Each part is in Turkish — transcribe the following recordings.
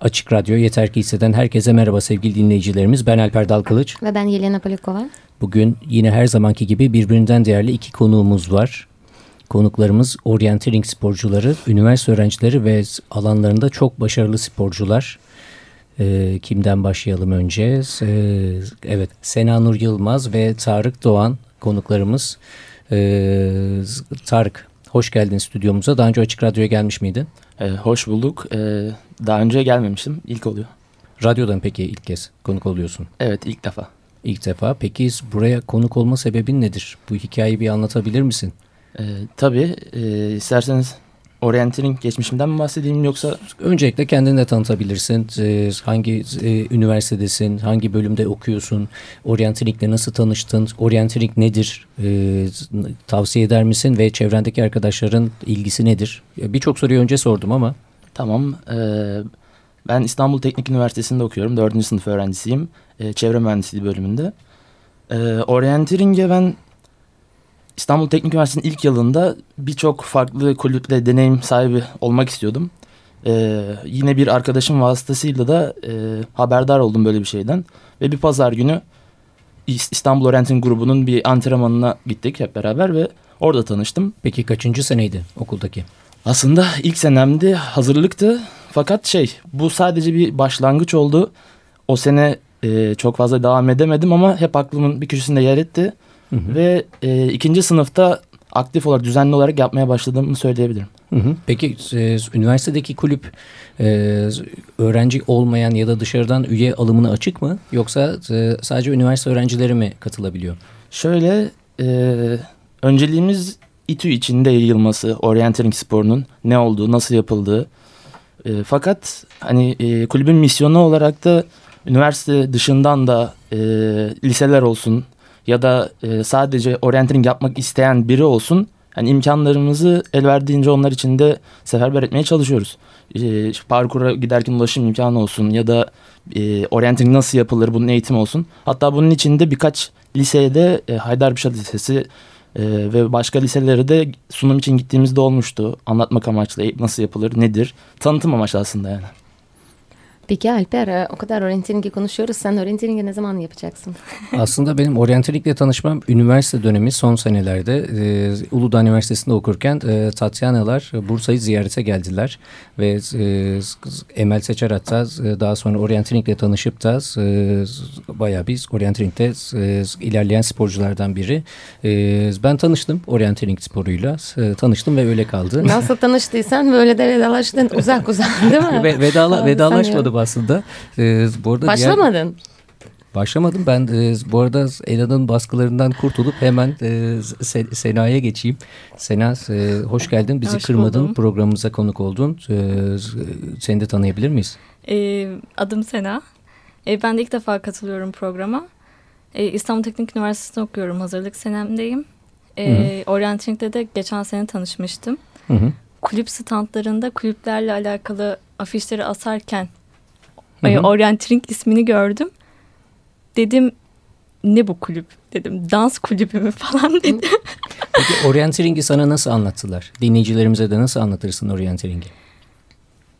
Açık Radyo Yeter Ki Hisseden herkese merhaba sevgili dinleyicilerimiz. Ben Alper Dalkılıç. Ve ben Yelena Polikova. Bugün yine her zamanki gibi birbirinden değerli iki konuğumuz var. Konuklarımız orienteering sporcuları, üniversite öğrencileri ve alanlarında çok başarılı sporcular. Ee, kimden başlayalım önce? Ee, evet, Sena Nur Yılmaz ve Tarık Doğan konuklarımız. Ee, Tarık, hoş geldin stüdyomuza. Daha önce Açık Radyo'ya gelmiş miydin? Ee, hoş bulduk. Ee, daha önce gelmemiştim. İlk oluyor. Radyodan peki ilk kez konuk oluyorsun? Evet ilk defa. İlk defa. Peki buraya konuk olma sebebin nedir? Bu hikayeyi bir anlatabilir misin? Ee, tabii. E, isterseniz orienteering geçmişimden mi bahsedeyim yoksa? Öncelikle kendini de tanıtabilirsin. Ee, hangi e, üniversitedesin? Hangi bölümde okuyorsun? Orienteeringle nasıl tanıştın? Orienteering nedir? Ee, tavsiye eder misin? Ve çevrendeki arkadaşların ilgisi nedir? Birçok soruyu önce sordum ama. Tamam. Ee, ben İstanbul Teknik Üniversitesi'nde okuyorum. Dördüncü sınıf öğrencisiyim. Ee, çevre mühendisliği bölümünde. Ee, orienteering'e ben İstanbul Teknik Üniversitesi'nin ilk yılında birçok farklı kulüple deneyim sahibi olmak istiyordum. Ee, yine bir arkadaşım vasıtasıyla da e, haberdar oldum böyle bir şeyden. Ve bir pazar günü İstanbul Orienting grubunun bir antrenmanına gittik hep beraber ve orada tanıştım. Peki kaçıncı seneydi okuldaki? Aslında ilk senemdi hazırlıktı fakat şey bu sadece bir başlangıç oldu. O sene e, çok fazla devam edemedim ama hep aklımın bir köşesinde yer etti. Hı hı. Ve e, ikinci sınıfta aktif olarak düzenli olarak yapmaya başladığımı söyleyebilirim. Hı hı. Peki e, üniversitedeki kulüp e, öğrenci olmayan ya da dışarıdan üye alımına açık mı? Yoksa e, sadece üniversite öğrencileri mi katılabiliyor? Şöyle e, önceliğimiz İTÜ içinde yayılması, orienteering sporunun ne olduğu, nasıl yapıldığı. E, fakat hani e, kulübün misyonu olarak da üniversite dışından da e, liseler olsun, ya da e, sadece orienteering yapmak isteyen biri olsun yani imkanlarımızı el verdiğince onlar için de seferber etmeye çalışıyoruz. E, parkura giderken ulaşım imkanı olsun ya da e, orienteering nasıl yapılır bunun eğitimi olsun. Hatta bunun içinde birkaç liseye de e, Haydarpaşa Lisesi e, ve başka liselere de sunum için gittiğimizde olmuştu. Anlatmak amaçlı nasıl yapılır, nedir, tanıtım amaçlı aslında yani. Peki Alper e, o kadar orienteering'i konuşuyoruz. Sen orienteering'i ne zaman yapacaksın? Aslında benim orienteeringle tanışmam üniversite dönemi son senelerde e, Uludağ Üniversitesi'nde okurken e, Tatyanalar Bursa'yı ziyarete geldiler. Ve e, Emel Seçer hatta e, daha sonra orienteeringle tanışıp da e, bayağı biz orienteeringde e, ilerleyen sporculardan biri. E, ben tanıştım orienteering sporuyla. E, tanıştım ve öyle kaldı. Nasıl tanıştıysan böyle de vedalaştın uzak uzak değil mi? Ve, vedala, vedalaşmadım aslında. Ee, bu arada Başlamadın. Diğer... Başlamadım. Ben e, bu arada Ela'nın baskılarından kurtulup hemen e, Sena'ya geçeyim. Sena e, hoş geldin. Bizi hoş kırmadın. Buldum. Programımıza konuk oldun. E, seni de tanıyabilir miyiz? E, adım Sena. E, ben de ilk defa katılıyorum programa. E, İstanbul Teknik Üniversitesi'nde okuyorum. Hazırlık senemdeyim. E, Orienteering'de de geçen sene tanışmıştım. Hı hı. Kulüp standlarında kulüplerle alakalı afişleri asarken Hı -hı. Orienteering ismini gördüm. Dedim ne bu kulüp dedim. Dans kulübü mü falan dedim. Peki Orienteering'i sana nasıl anlattılar? Dinleyicilerimize de nasıl anlatırsın Orienteering'i?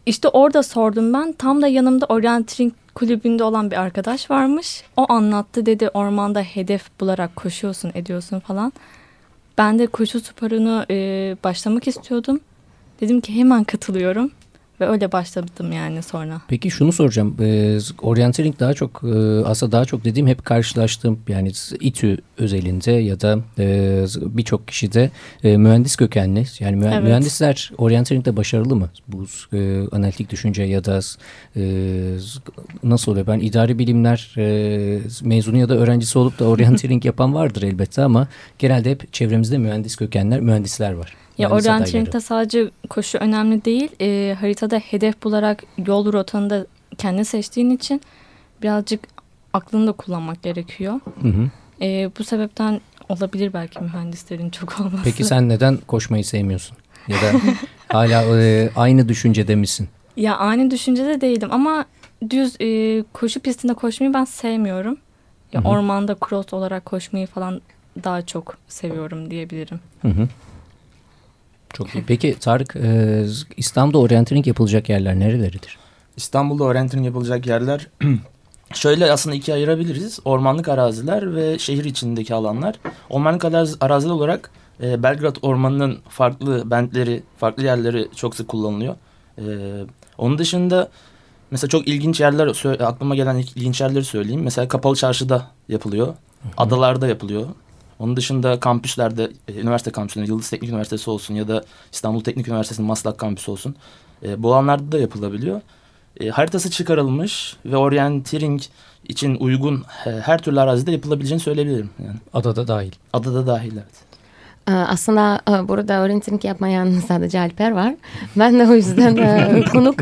İşte orada sordum ben. Tam da yanımda Orienteering kulübünde olan bir arkadaş varmış. O anlattı dedi ormanda hedef bularak koşuyorsun ediyorsun falan. Ben de koşu sporunu e, başlamak istiyordum. Dedim ki hemen katılıyorum. Ve öyle başladım yani sonra. Peki şunu soracağım. E, orienteering daha çok e, aslında daha çok dediğim hep karşılaştığım yani İTÜ özelinde ya da e, birçok kişi de e, mühendis kökenli. Yani mühe evet. mühendisler orienteering'de başarılı mı? Bu e, analitik düşünce ya da e, nasıl oluyor? Ben idari bilimler e, mezunu ya da öğrencisi olup da orienteering yapan vardır elbette ama genelde hep çevremizde mühendis kökenler, mühendisler var. Ya orienteering'de sadece koşu önemli değil. E, haritada hedef bularak yol rotanı da kendi seçtiğin için birazcık aklını da kullanmak gerekiyor. Hı hı. E, bu sebepten olabilir belki mühendislerin çok olması. Peki sen neden koşmayı sevmiyorsun? Ya da hala e, aynı düşüncede misin? Ya aynı düşüncede değilim ama düz e, koşu pistinde koşmayı ben sevmiyorum. Ya hı hı. ormanda cross olarak koşmayı falan daha çok seviyorum diyebilirim. Hı hı. Çok iyi. Peki Tarık e, İstanbul'da orienteering yapılacak yerler nereleridir? İstanbul'da orienteering yapılacak yerler şöyle aslında ikiye ayırabiliriz. Ormanlık araziler ve şehir içindeki alanlar. Ormanlık araziler olarak e, Belgrad Ormanı'nın farklı bentleri, farklı yerleri çok sık kullanılıyor. E, onun dışında mesela çok ilginç yerler, aklıma gelen ilginç yerleri söyleyeyim. Mesela Kapalı Çarşı'da yapılıyor. Adalarda yapılıyor. Onun dışında kampüslerde, e, üniversite kampüslerinde, Yıldız Teknik Üniversitesi olsun ya da İstanbul Teknik Üniversitesi'nin Maslak kampüsü olsun. E, bu alanlarda da yapılabiliyor. E, haritası çıkarılmış ve orienteering için uygun e, her türlü arazide yapılabileceğini söyleyebilirim. Yani. Adada dahil. Adada dahil evet. Ee, aslında e, burada orienteering yapmayan sadece Alper var. Ben de o yüzden e, konuk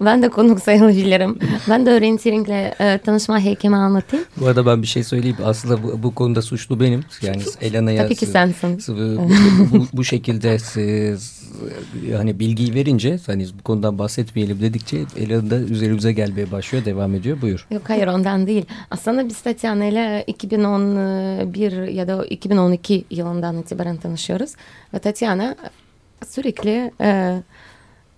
ben de konuk sayılabilirim. Ben de orienteringle e, tanışma heykelimi anlatayım. Bu arada ben bir şey söyleyeyim. Aslında bu, bu konuda suçlu benim. Yani Elana'ya Tabii ki sensin. Bu, bu, bu şekilde hani bilgiyi verince hani bu konudan bahsetmeyelim dedikçe Elana da üzerimize gelmeye başlıyor. Devam ediyor. Buyur. Yok hayır ondan değil. Aslında biz Tatiana ile 2011 ya da 2012 yılından itibaren tanışıyoruz. Ve Tatiana sürekli... E,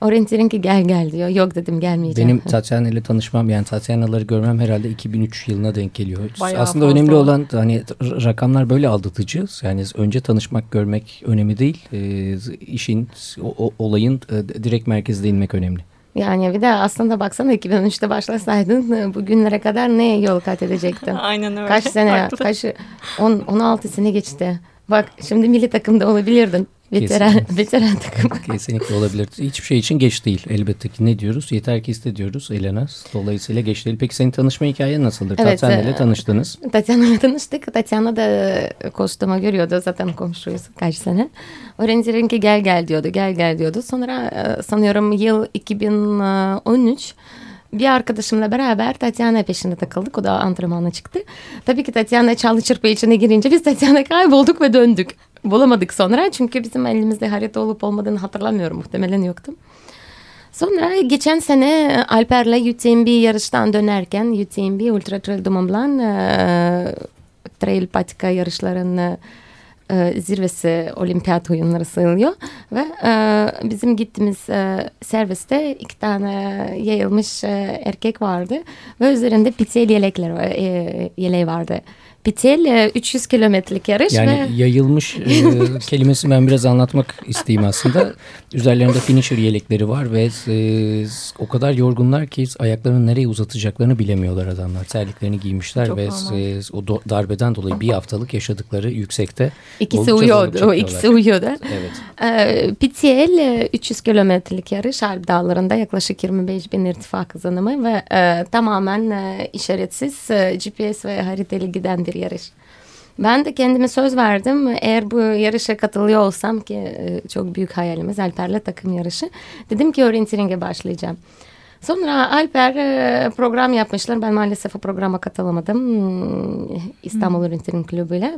Orienteering'e gel gel diyor. Yok dedim gelmeyeceğim. Benim Tatyana ile tanışmam yani Tatyanaları görmem herhalde 2003 yılına denk geliyor. Bayağı Aslında fazla. önemli olan hani rakamlar böyle aldatıcı. Yani önce tanışmak görmek önemli değil. E, işin o, olayın e, direkt merkezde inmek önemli. Yani bir de aslında baksana 2013'te başlasaydın bugünlere kadar ne yol kat edecektin? Aynen öyle. Kaç sene, kaç 10 16 sene geçti. Bak şimdi milli takımda olabilirdin. Veteran, veteran takım. Kesinlikle olabilir. Hiçbir şey için geç değil elbette ki. Ne diyoruz? Yeter ki iste diyoruz Elena. Dolayısıyla geç değil. Peki senin tanışma hikayen nasıldır? Evet, Tatyana ile tanıştınız. Tatyana ile tanıştık. Tatyana da kostüma görüyordu. Zaten komşuyuz kaç sene. Öğrencilerin ki gel gel diyordu. Gel gel diyordu. Sonra sanıyorum yıl 2013 bir arkadaşımla beraber Tatyana peşinde takıldık. O da antrenmana çıktı. Tabii ki Tatyana çalı çırpı içine girince biz Tatyana kaybolduk ve döndük. Bulamadık sonra çünkü bizim elimizde harita olup olmadığını hatırlamıyorum. Muhtemelen yoktu. Sonra geçen sene Alper'le UTMB yarıştan dönerken UTMB Ultra Trail du Mont Blanc e, trail patika yarışlarının e, zirvesi olimpiyat oyunları sayılıyor ve e, bizim gittiğimiz e, serviste iki tane yayılmış e, erkek vardı ve üzerinde pitel yelekler e, yeleği vardı. Pitel 300 kilometrelik yarış. Yani ve... yayılmış e, kelimesi ben biraz anlatmak isteyeyim aslında. Üzerlerinde finisher yelekleri var ve e, o kadar yorgunlar ki ayaklarını nereye uzatacaklarını bilemiyorlar adamlar. Terliklerini giymişler Çok ve e, o do, darbeden dolayı bir haftalık yaşadıkları yüksekte. İkisi uyuyordu. O ikisi uyuyordu. Evet. E, Pitel 300 kilometrelik yarış Alp Dağları'nda yaklaşık 25 bin irtifa kazanımı ve e, tamamen e, işaretsiz e, GPS ve haritalı giden bir bir yarış. Ben de kendime söz verdim. Eğer bu yarışa katılıyor olsam ki e, çok büyük hayalimiz Alper'le takım yarışı. Dedim ki orienteering'e başlayacağım. Sonra Alper e, program yapmışlar. Ben maalesef o programa katılamadım. Hmm, İstanbul hmm. Orienteering Kulübü ile.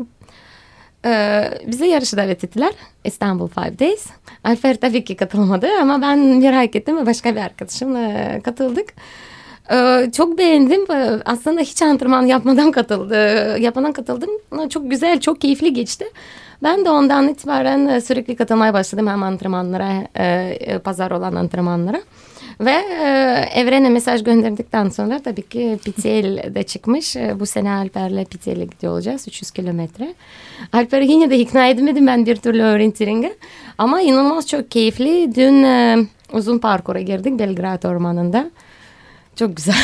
Bize yarışı davet ettiler. İstanbul Five Days. Alper tabii ki katılamadı ama ben merak ettim ve başka bir arkadaşımla katıldık. Ee, çok beğendim. Ee, aslında hiç antrenman yapmadan katıldı. Yapmadan katıldım. Çok güzel, çok keyifli geçti. Ben de ondan itibaren e, sürekli katılmaya başladım hem antrenmanlara, e, e, pazar olan antrenmanlara. Ve evrene mesaj gönderdikten sonra tabii ki PTL de çıkmış. bu sene Alper'le PTL'e gidiyor olacağız. 300 kilometre. Alper'i yine de ikna edemedim ben bir türlü öğretiringe. Ama inanılmaz çok keyifli. Dün uzun parkura girdik Belgrad Ormanı'nda. Çok güzel.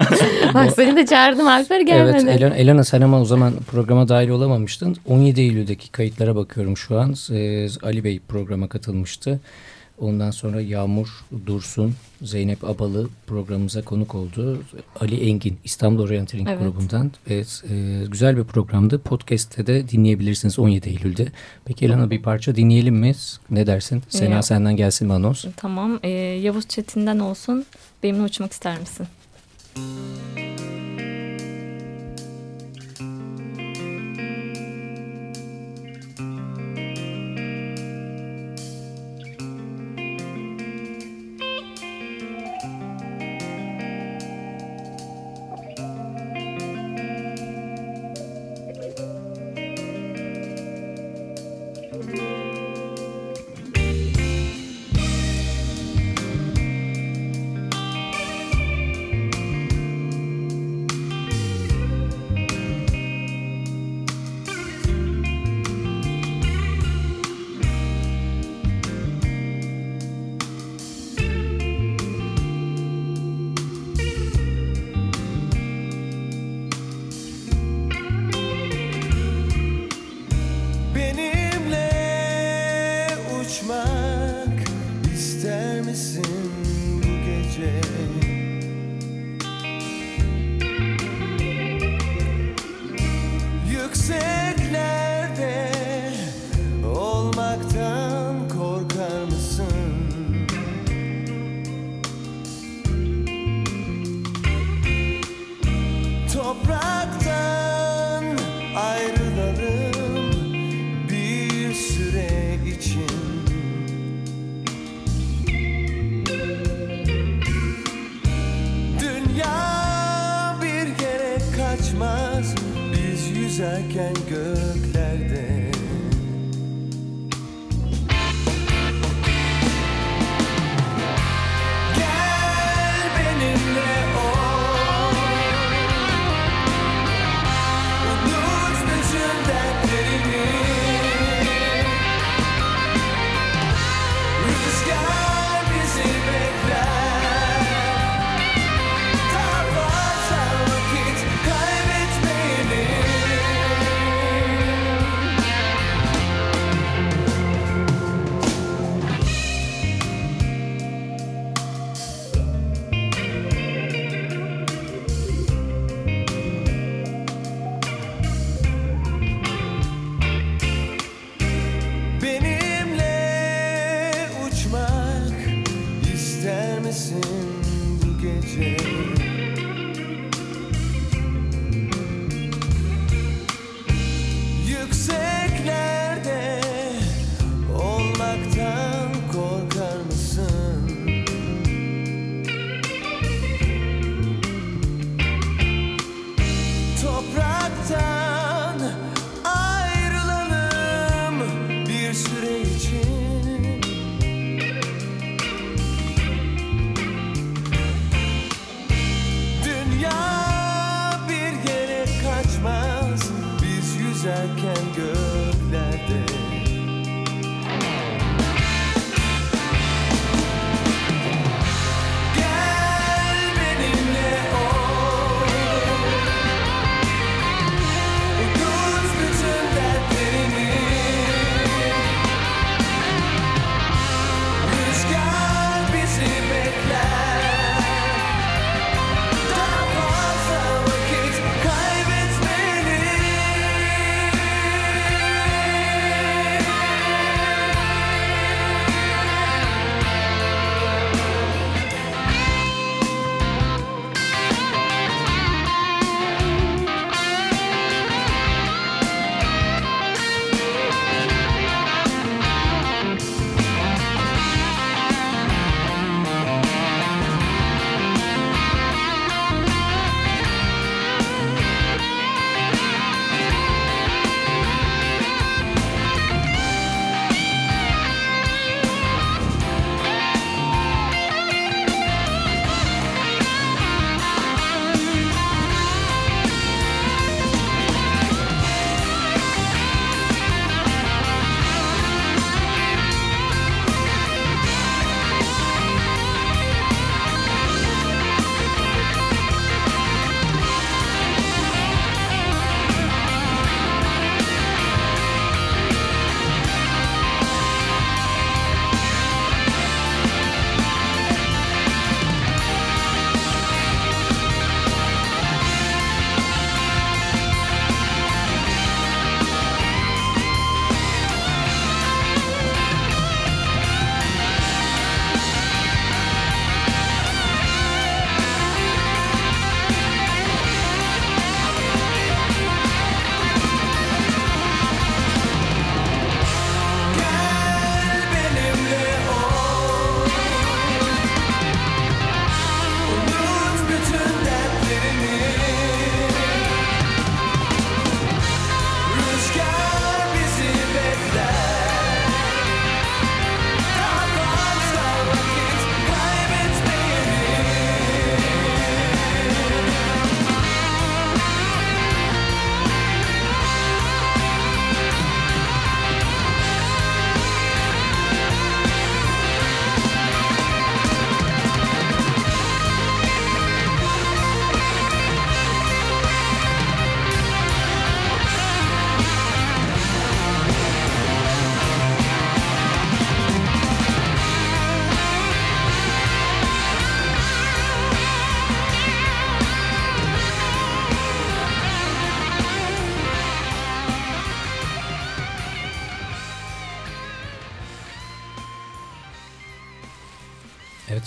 Bak seni de çağırdım Alper gelmedi. Evet Elena, Elena sen ama o zaman programa dahil olamamıştın. 17 Eylül'deki kayıtlara bakıyorum şu an. Ee, Ali Bey programa katılmıştı. Ondan sonra Yağmur Dursun, Zeynep Abalı programımıza konuk oldu. Ali Engin İstanbul Orienteering evet. grubundan. Evet, e, güzel bir programdı. Podcast'te de dinleyebilirsiniz 17 Eylül'de. Peki Elena bir parça dinleyelim mi? Ne dersin? Sena ee, senden gelsin mi anons? Tamam. Ee, Yavuz Çetin'den olsun. Benimle uçmak ister misin? Müzik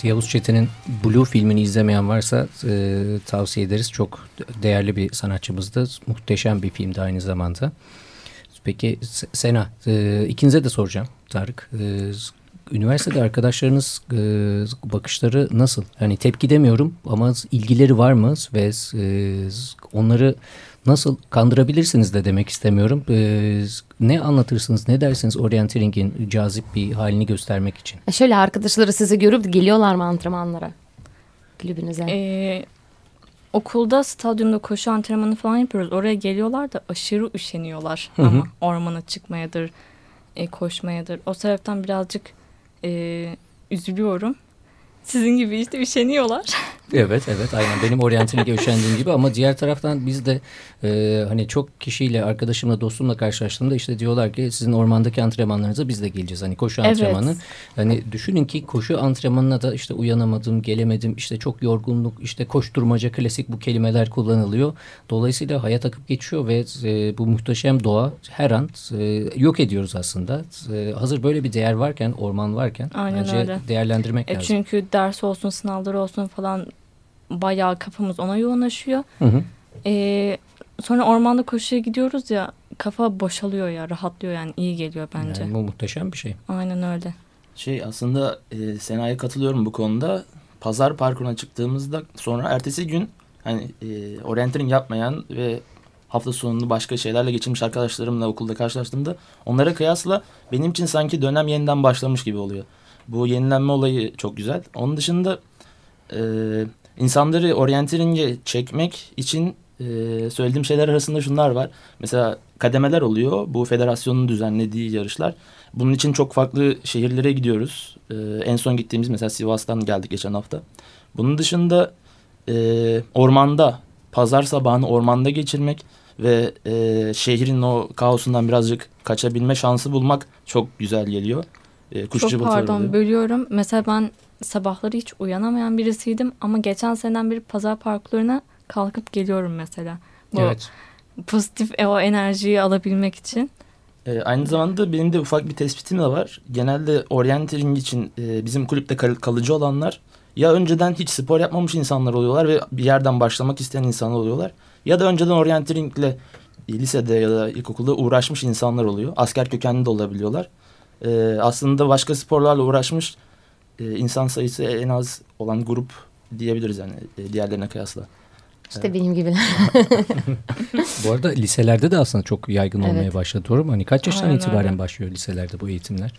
Yavuz Çetin'in Blue filmini izlemeyen varsa e, tavsiye ederiz. Çok değerli bir sanatçımızdı. Muhteşem bir filmdi aynı zamanda. Peki Sena, e, ikinize de soracağım Tarık. E, üniversitede arkadaşlarınız e, bakışları nasıl? Hani tepki demiyorum ama ilgileri var mı ve e, onları nasıl kandırabilirsiniz de demek istemiyorum. E, ne anlatırsınız, ne dersiniz orienteering'in cazip bir halini göstermek için? E şöyle arkadaşları sizi görüp geliyorlar mı antrenmanlara? Kulübünüze. Ee, okulda stadyumda koşu antrenmanı falan yapıyoruz. Oraya geliyorlar da aşırı üşeniyorlar. Hı hı. Ama ormana çıkmayadır, e, koşmayadır. O sebepten birazcık e, üzülüyorum. Sizin gibi işte üşeniyorlar. Evet evet aynen benim oryantinike üşendiğim gibi ama diğer taraftan biz de e, hani çok kişiyle arkadaşımla dostumla karşılaştığımda işte diyorlar ki sizin ormandaki antrenmanlarınıza biz de geleceğiz. Hani koşu Evet. antrenmanı hani düşünün ki koşu antrenmanına da işte uyanamadım gelemedim işte çok yorgunluk işte koşturmaca klasik bu kelimeler kullanılıyor. Dolayısıyla hayat akıp geçiyor ve e, bu muhteşem doğa her an e, yok ediyoruz aslında. E, hazır böyle bir değer varken orman varken Aynen bence öyle. değerlendirmek E, lazım. çünkü ders olsun, sınavlar olsun falan bayağı kafamız ona yoğunlaşıyor. Hı hı. E, sonra ormanda koşuya gidiyoruz ya kafa boşalıyor ya rahatlıyor yani iyi geliyor bence. Yani bu muhteşem bir şey. Aynen öyle. Şey aslında e, Sena'ya katılıyorum bu konuda. Pazar parkuruna çıktığımızda sonra ertesi gün hani e, orienteering yapmayan ve hafta sonunu başka şeylerle geçirmiş arkadaşlarımla okulda karşılaştığımda onlara kıyasla benim için sanki dönem yeniden başlamış gibi oluyor. Bu yenilenme olayı çok güzel. Onun dışında e, insanları orienteering'e çekmek için e, söylediğim şeyler arasında şunlar var. Mesela kademeler oluyor. Bu federasyonun düzenlediği yarışlar. Bunun için çok farklı şehirlere gidiyoruz. Ee, en son gittiğimiz mesela Sivas'tan geldik geçen hafta. Bunun dışında e, ormanda, pazar sabahını ormanda geçirmek ve e, şehrin o kaosundan birazcık kaçabilme şansı bulmak çok güzel geliyor. E, kuş Çok pardon oluyor. bölüyorum. Mesela ben sabahları hiç uyanamayan birisiydim ama geçen seneden beri pazar parklarına kalkıp geliyorum mesela. Bu Evet. pozitif o enerjiyi alabilmek için. E, aynı zamanda benim de ufak bir tespitim de var. Genelde orienteering için e, bizim kulüpte kal- kalıcı olanlar ya önceden hiç spor yapmamış insanlar oluyorlar ve bir yerden başlamak isteyen insanlar oluyorlar. Ya da önceden orienteringle lisede ya da ilkokulda uğraşmış insanlar oluyor. Asker kökenli de olabiliyorlar. E, aslında başka sporlarla uğraşmış e, insan sayısı en az olan grup diyebiliriz yani e, diğerlerine kıyasla. işte benim gibiler. Bu arada liselerde de aslında çok yaygın olmaya Evet. başladı doğru mu? Hani kaç yaştan Aynen itibaren öyle. başlıyor liselerde bu eğitimler?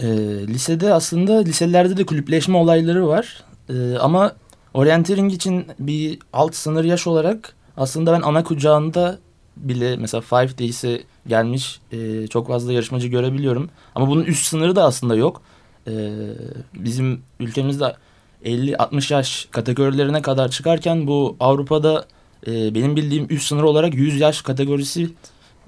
E, lisede aslında liselerde de kulüpleşme olayları var. E, ama orienteering için bir alt sınır yaş olarak aslında ben ana kucağında bile mesela Five Days'e gelmiş e, çok fazla yarışmacı görebiliyorum. Ama bunun üst sınırı da aslında yok. E, bizim ülkemizde 50-60 yaş kategorilerine kadar çıkarken bu Avrupa'da e, benim bildiğim üst sınır olarak 100 yaş kategorisi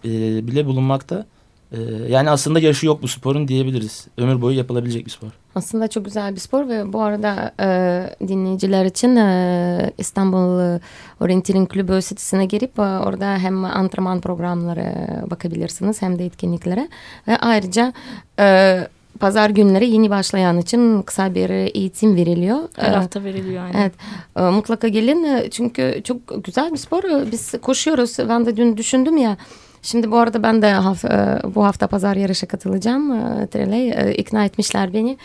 e, bile bulunmakta. E, yani aslında yaşı yok bu sporun diyebiliriz. Ömür boyu yapılabilecek bir spor. Aslında çok güzel bir spor ve bu arada e, dinleyiciler için e, İstanbul Orienteering Kulübü sitesine girip e, orada hem antrenman programları bakabilirsiniz hem de etkinliklere ve ayrıca e, pazar günleri yeni başlayan için kısa bir eğitim veriliyor. Her E, hafta veriliyor yani. Evet e, mutlaka gelin E, çünkü çok güzel bir spor. Biz koşuyoruz. Ben de dün düşündüm ya. Şimdi bu arada ben de haf- e, bu hafta pazar yarışa katılacağım. Treley e, ikna etmişler beni.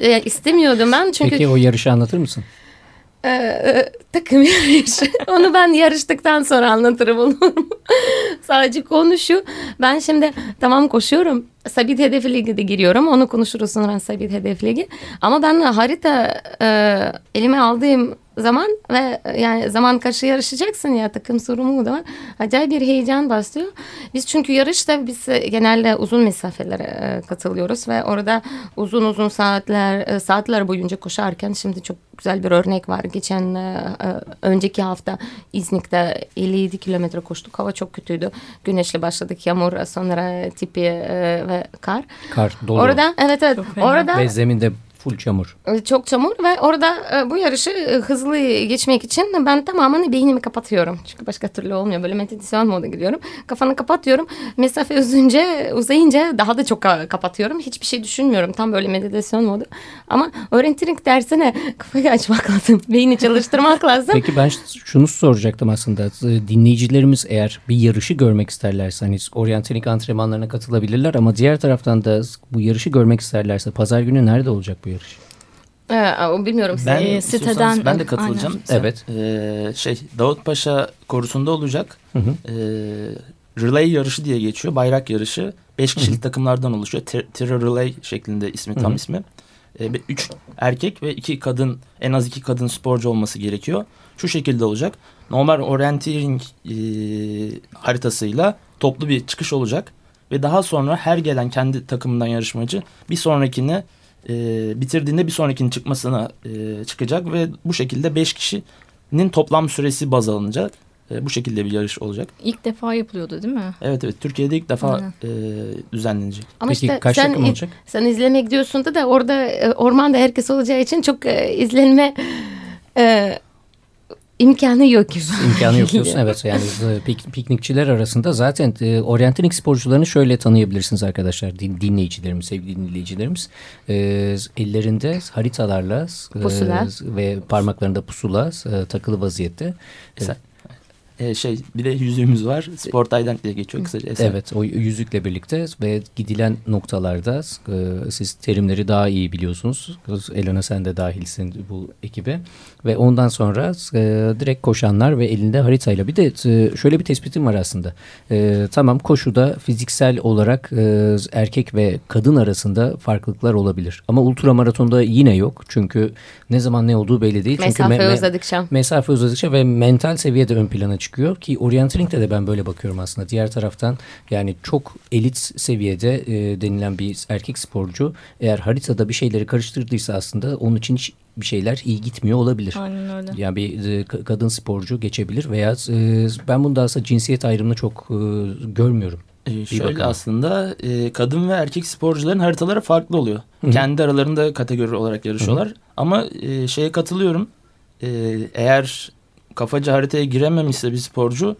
E, istemiyordum ben çünkü Peki o yarışı anlatır mısın? E, e, takım yarışı. Onu ben yarıştıktan sonra anlatırım olur mu? Sadece konu şu. Ben şimdi tamam koşuyorum. Sabit Hedef Ligi'de giriyorum. Onu konuşuruz sonra Sabit Hedef Ligi. Ama ben harita e, elime aldığım zaman ve e, yani zaman karşı yarışacaksın ya takım sorumluluğu da var. Acayip bir heyecan başlıyor. Biz çünkü yarışta biz e, genelde uzun mesafelere e, katılıyoruz ve orada uzun uzun saatler saatler boyunca koşarken şimdi çok güzel bir örnek var. Geçen önceki hafta İznik'te 57 kilometre koştuk. Hava çok kötüydü. Güneşle başladık. Yağmur sonra tipi ve kar. Kar, dolu. Orada evet evet. Çok. Orada Ve zeminde Full çamur. E, Çok çamur ve orada e, bu yarışı e, hızlı geçmek için ben tamamen beynimi kapatıyorum. Çünkü başka türlü olmuyor. Böyle meditasyon moda giriyorum. Kafanı kapatıyorum. Mesafe uzunca, uzayınca daha da çok ka- kapatıyorum. Hiçbir şey düşünmüyorum. Tam böyle meditasyon modu. Ama orienteering dersine kafayı açmak lazım. Beyni çalıştırmak lazım. Peki ben şunu soracaktım aslında. Dinleyicilerimiz eğer bir yarışı görmek isterlerse hani oryantelik antrenmanlarına katılabilirler ama diğer taraftan da bu yarışı görmek isterlerse pazar günü nerede olacak bu yarış? Ee, bilmiyorum. Ben istiyorsanız siteden- ben de katılacağım. Aynen. Evet. Ee, şey Davutpaşa korusunda olacak. Hı hı. Ee, relay yarışı diye geçiyor. Bayrak yarışı. Beş kişilik takımlardan oluşuyor. Ter- Terror Relay şeklinde ismi tam Hı hı. ismi. Ee, üç erkek ve iki kadın en az iki kadın sporcu olması gerekiyor. Şu şekilde olacak. Normal orienteering e, haritasıyla toplu bir çıkış olacak. Ve daha sonra her gelen kendi takımından yarışmacı bir sonrakini e, bitirdiğinde bir sonrakinin çıkmasına e, çıkacak ve bu şekilde 5 kişinin toplam süresi baz alınacak. E, bu şekilde bir yarış olacak. İlk defa yapılıyordu değil mi? Evet evet Türkiye'de ilk defa Aynen. e, düzenlenecek. Ama Peki işte kaç sen, takım olacak? sen izlemek gidiyorsun da, da orada e, ormanda herkes olacağı için çok e, izlenme e, imkanı yok. İmkanı yok diyorsun. Evet yani pik- piknikçiler arasında zaten e, oryantinik sporcularını şöyle tanıyabilirsiniz arkadaşlar. Din, dinleyicilerimiz, sevgili dinleyicilerimiz. E, ellerinde haritalarla e, Pusula. ve parmaklarında pusula e, takılı vaziyette. Sen- E, şey bir de yüzüğümüz var. Sport Ident diye geçiyor kısaca. Eser. Evet o yüzükle birlikte ve gidilen noktalarda e, siz terimleri daha iyi biliyorsunuz. Elena sen de dahilsin bu ekibe. Ve ondan sonra e, direkt koşanlar ve elinde haritayla. Bir de e, şöyle bir tespitim var aslında. E, tamam koşuda fiziksel olarak e, erkek ve kadın arasında farklılıklar olabilir. Ama ultramaratonda yine yok. Çünkü ne zaman ne olduğu belli değil. Çünkü Mesafe me- me- uzadıkça. mesafe uzadıkça ve mental seviyede ön plana çıkıyor ki orienteering'de de ben böyle bakıyorum aslında. Diğer taraftan yani çok elit seviyede e, denilen bir erkek sporcu eğer haritada bir şeyleri karıştırdıysa aslında onun için hiç bir şeyler iyi gitmiyor olabilir. Aynen öyle. Yani bir e, ka- kadın sporcu geçebilir veya e, ben bunda aslında cinsiyet ayrımını çok e, görmüyorum. E, şöyle bakalım. aslında e, kadın ve erkek sporcuların haritaları farklı oluyor. Kendi aralarında kategori olarak yarışıyorlar. Ama e, şeye katılıyorum. E, eğer kafaca haritaya girememişse bir sporcu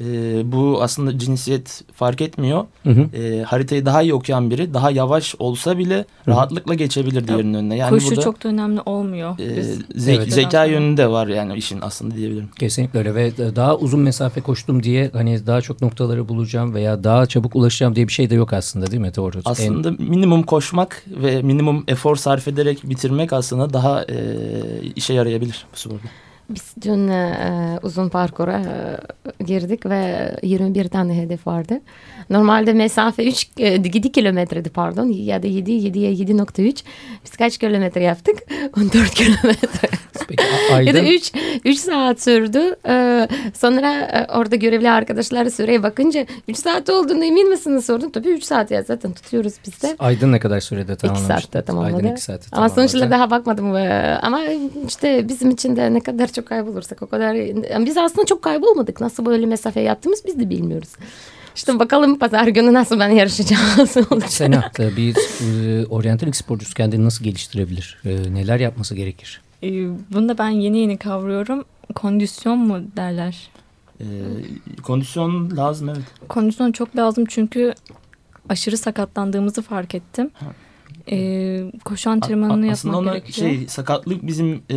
e, bu aslında cinsiyet fark etmiyor. Hı hı. E, haritayı daha iyi okuyan biri daha yavaş olsa bile rahatlıkla geçebilir diğerinin önüne. Yani Koşu burada çok da önemli olmuyor. e, Biz ze- Evet. zeka yönü de var yani işin aslında diyebilirim. Kesinlikle öyle ve daha uzun mesafe koştum diye hani daha çok noktaları bulacağım veya daha çabuk ulaşacağım diye bir şey de yok aslında değil mi? Doğru. En- Aslında minimum koşmak ve minimum efor sarf ederek bitirmek aslında daha e, işe yarayabilir bu sporda. Biz dün e, uzun parkura e, girdik ve 21 tane hedef vardı. Normalde mesafe 3 e, 7 kilometredi pardon ya da 7 7'ye 7.3. Biz kaç kilometre yaptık? 14 kilometre. Peki, ya da ayda- 3 3 saat sürdü. E, sonra e, orada görevli arkadaşlar süreye bakınca 3 saat olduğunu emin misiniz sordum. Tabii 3 saat ya zaten tutuyoruz biz de. Aydın ne kadar sürede 2 tamamlamıştı? saatte tamamladı. Aydın 2 saatte Ama tamamladı. sonuçta daha bakmadım. Ee, Ama işte bizim için de ne kadar çok kaybolursak o kadar... Biz aslında çok kaybolmadık. Nasıl böyle mesafe yaptığımız biz de bilmiyoruz. İşte bakalım pazar günü nasıl ben yarışacağım. Nasıl olacak. Sena e, bir e, sporcusu kendini nasıl geliştirebilir? E, neler yapması gerekir? Ee, Bunu da ben yeni yeni kavruyorum. Kondisyon mu derler? E, kondisyon lazım evet. Kondisyon çok lazım çünkü aşırı sakatlandığımızı fark ettim. Ee, koşu antrenmanını A- Aslında yapmak ona gerekiyor. şey sakatlık bizim e,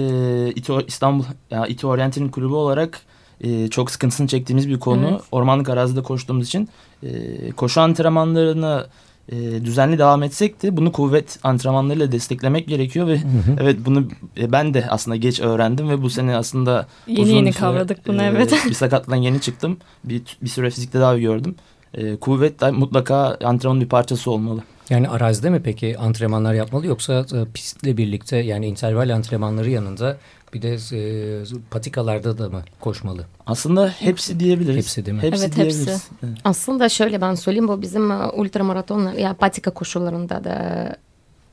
İTO, İstanbul ya İTO Orienteering kulübü olarak e, çok sıkıntısını çektiğimiz bir konu. Evet. Ormanlık arazide koştuğumuz için e, koşu antrenmanlarına e, düzenli devam etsek de bunu kuvvet antrenmanlarıyla desteklemek gerekiyor ve evet bunu e, ben de aslında geç öğrendim ve bu sene aslında Yeni uzun yeni süre, kavradık bunu e, evet. bir sakatlıktan yeni çıktım. Bir, bir süre fizik tedavi gördüm. E, kuvvet de mutlaka antrenmanın bir parçası olmalı. Yani arazide mi peki antrenmanlar yapmalı yoksa e, pistle birlikte yani interval antrenmanları yanında bir de e, patikalarda da mı koşmalı? Aslında hepsi diyebiliriz. Hepsi değil mi? Hepsi Evet, diyebiliriz. hepsi. Evet. Aslında şöyle ben söyleyeyim bu bizim e, ultramaratonlar ya patika koşularında da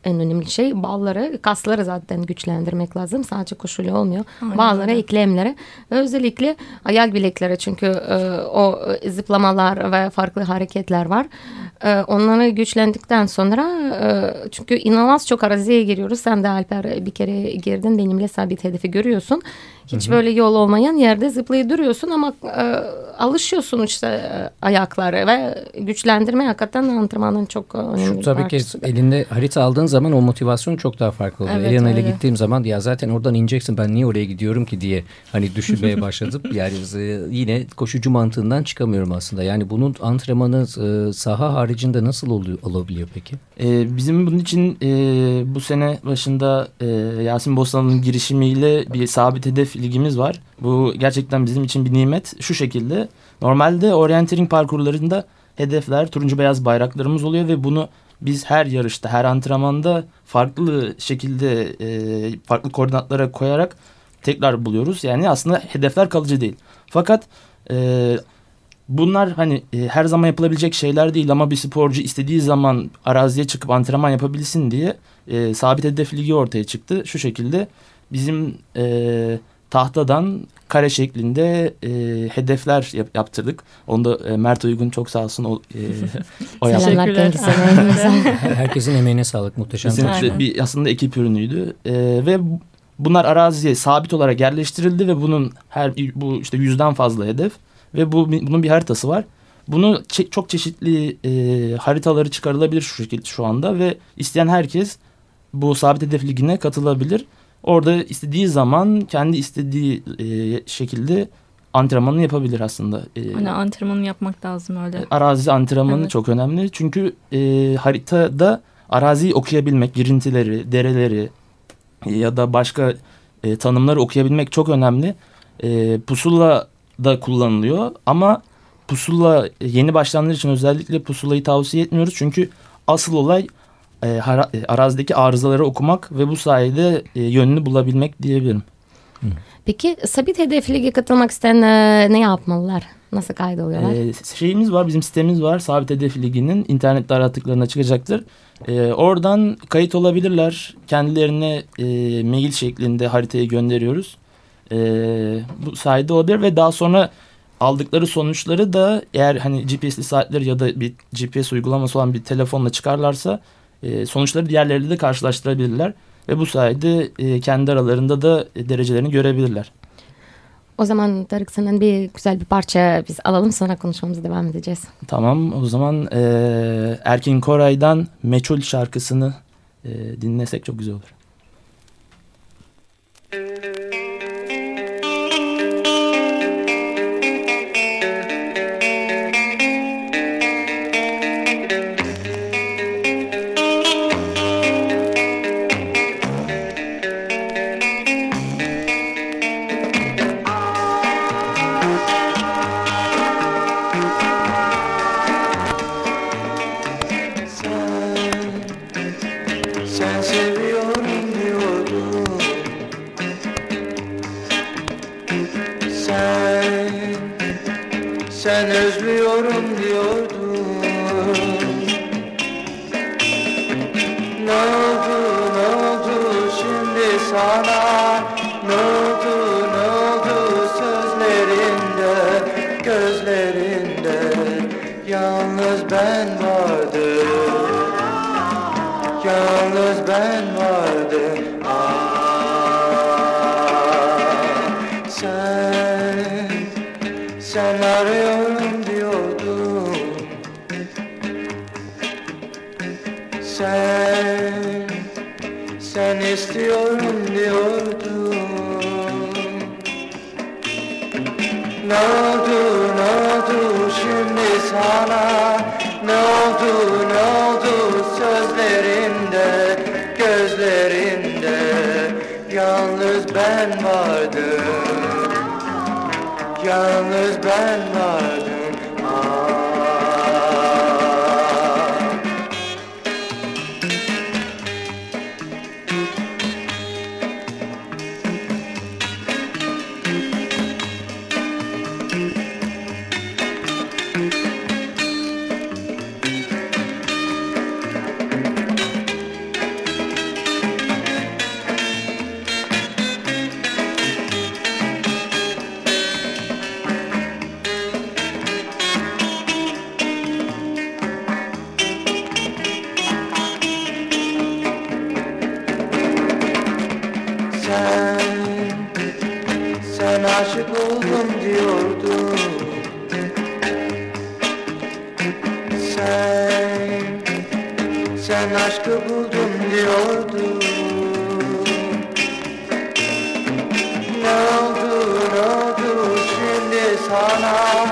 en önemli şey. Balları, kasları zaten güçlendirmek lazım. Sadece koşuyla olmuyor. Aynen Bağları, öyle. eklemlere ve özellikle ayak bilekleri çünkü e, o zıplamalar ve farklı hareketler var. E, onları güçlendikten sonra e, çünkü inanılmaz çok araziye giriyoruz. Sen de Alper bir kere girdin benimle sabit hedefi görüyorsun. Hiç böyle yol olmayan yerde zıplayıp duruyorsun ama e, alışıyorsun işte e, ayakları ve güçlendirme hakikaten antrenmanın çok önemli Şu tabii ki elinde harita aldığın zaman o motivasyon çok daha farklı oluyor. Evet, ile öyle. gittiğim zaman ya zaten oradan ineceksin ben niye oraya gidiyorum ki diye hani düşünmeye başladım. yani e, yine koşucu mantığından çıkamıyorum aslında. Yani bunun antrenmanı e, saha haricinde nasıl oluyor, olabiliyor peki? Ee, bizim bunun için e, bu sene başında e, Yasin Bostanlı'nın girişimiyle bir sabit hedef ligimiz var. Bu gerçekten bizim için bir nimet. Şu şekilde normalde orienteering parkurlarında hedefler turuncu beyaz bayraklarımız oluyor ve bunu biz her yarışta her antrenmanda farklı şekilde e, farklı koordinatlara koyarak tekrar buluyoruz. Yani aslında hedefler kalıcı değil. Fakat e, bunlar hani e, her zaman yapılabilecek şeyler değil ama bir sporcu istediği zaman araziye çıkıp antrenman yapabilsin diye e, sabit hedef ligi ortaya çıktı. Şu şekilde bizim e, tahtadan kare şeklinde e, hedefler yap- yaptırdık. Onu da e, Mert Uygun çok sağ olsun o, e, o yaptı. Teşekkürler. Herkesin emeğine sağlık muhteşem. Kesinlikle Aynen. bir aslında ekip ürünüydü E, ve bu- bunlar araziye sabit olarak yerleştirildi ve bunun her bu işte yüzden fazla hedef ve bu bunun bir haritası var. Bunu çe- çok çeşitli e, haritaları çıkarılabilir şu şekilde şu anda ve isteyen herkes bu sabit hedef ligine katılabilir. Orada istediği zaman kendi istediği e, şekilde antrenmanını yapabilir aslında. E, Hani antrenmanı yapmak lazım öyle. arazi antrenmanı Evet. çok önemli. Çünkü e, haritada araziyi okuyabilmek, girintileri, dereleri e, ya da başka e, tanımları okuyabilmek çok önemli. E, pusula da kullanılıyor ama pusula e, yeni başlayanlar için özellikle pusulayı tavsiye etmiyoruz. Çünkü asıl olay e, e, arazideki arızaları okumak ve bu sayede e, yönünü bulabilmek diyebilirim. Peki sabit hedef lige katılmak isteyen e, ne yapmalılar? Nasıl kaydoluyorlar? Ee, şeyimiz var, bizim sitemiz var. Sabit Hedef Ligi'nin internette arattıklarına çıkacaktır. Ee, oradan kayıt olabilirler. Kendilerine e, mail şeklinde haritayı gönderiyoruz. Ee, bu sayede olabilir ve daha sonra aldıkları sonuçları da eğer hani GPS'li saatleri ya da bir GPS uygulaması olan bir telefonla çıkarlarsa e, sonuçları diğerleriyle de karşılaştırabilirler. Ve bu sayede e, kendi aralarında da e, derecelerini görebilirler. O zaman Tarık senden bir güzel bir parça biz alalım sonra konuşmamıza devam edeceğiz. Tamam o zaman eee Erkin Koray'dan Meçhul şarkısını eee, dinlesek çok güzel olur. Sen şimdi sana. Ne oldu ne oldu sözlerinde Gözlerinde? Yalnız ben vardım. Yalnız ben vardım aşkı buldum diyordun Ne oldu ne oldu şimdi sana?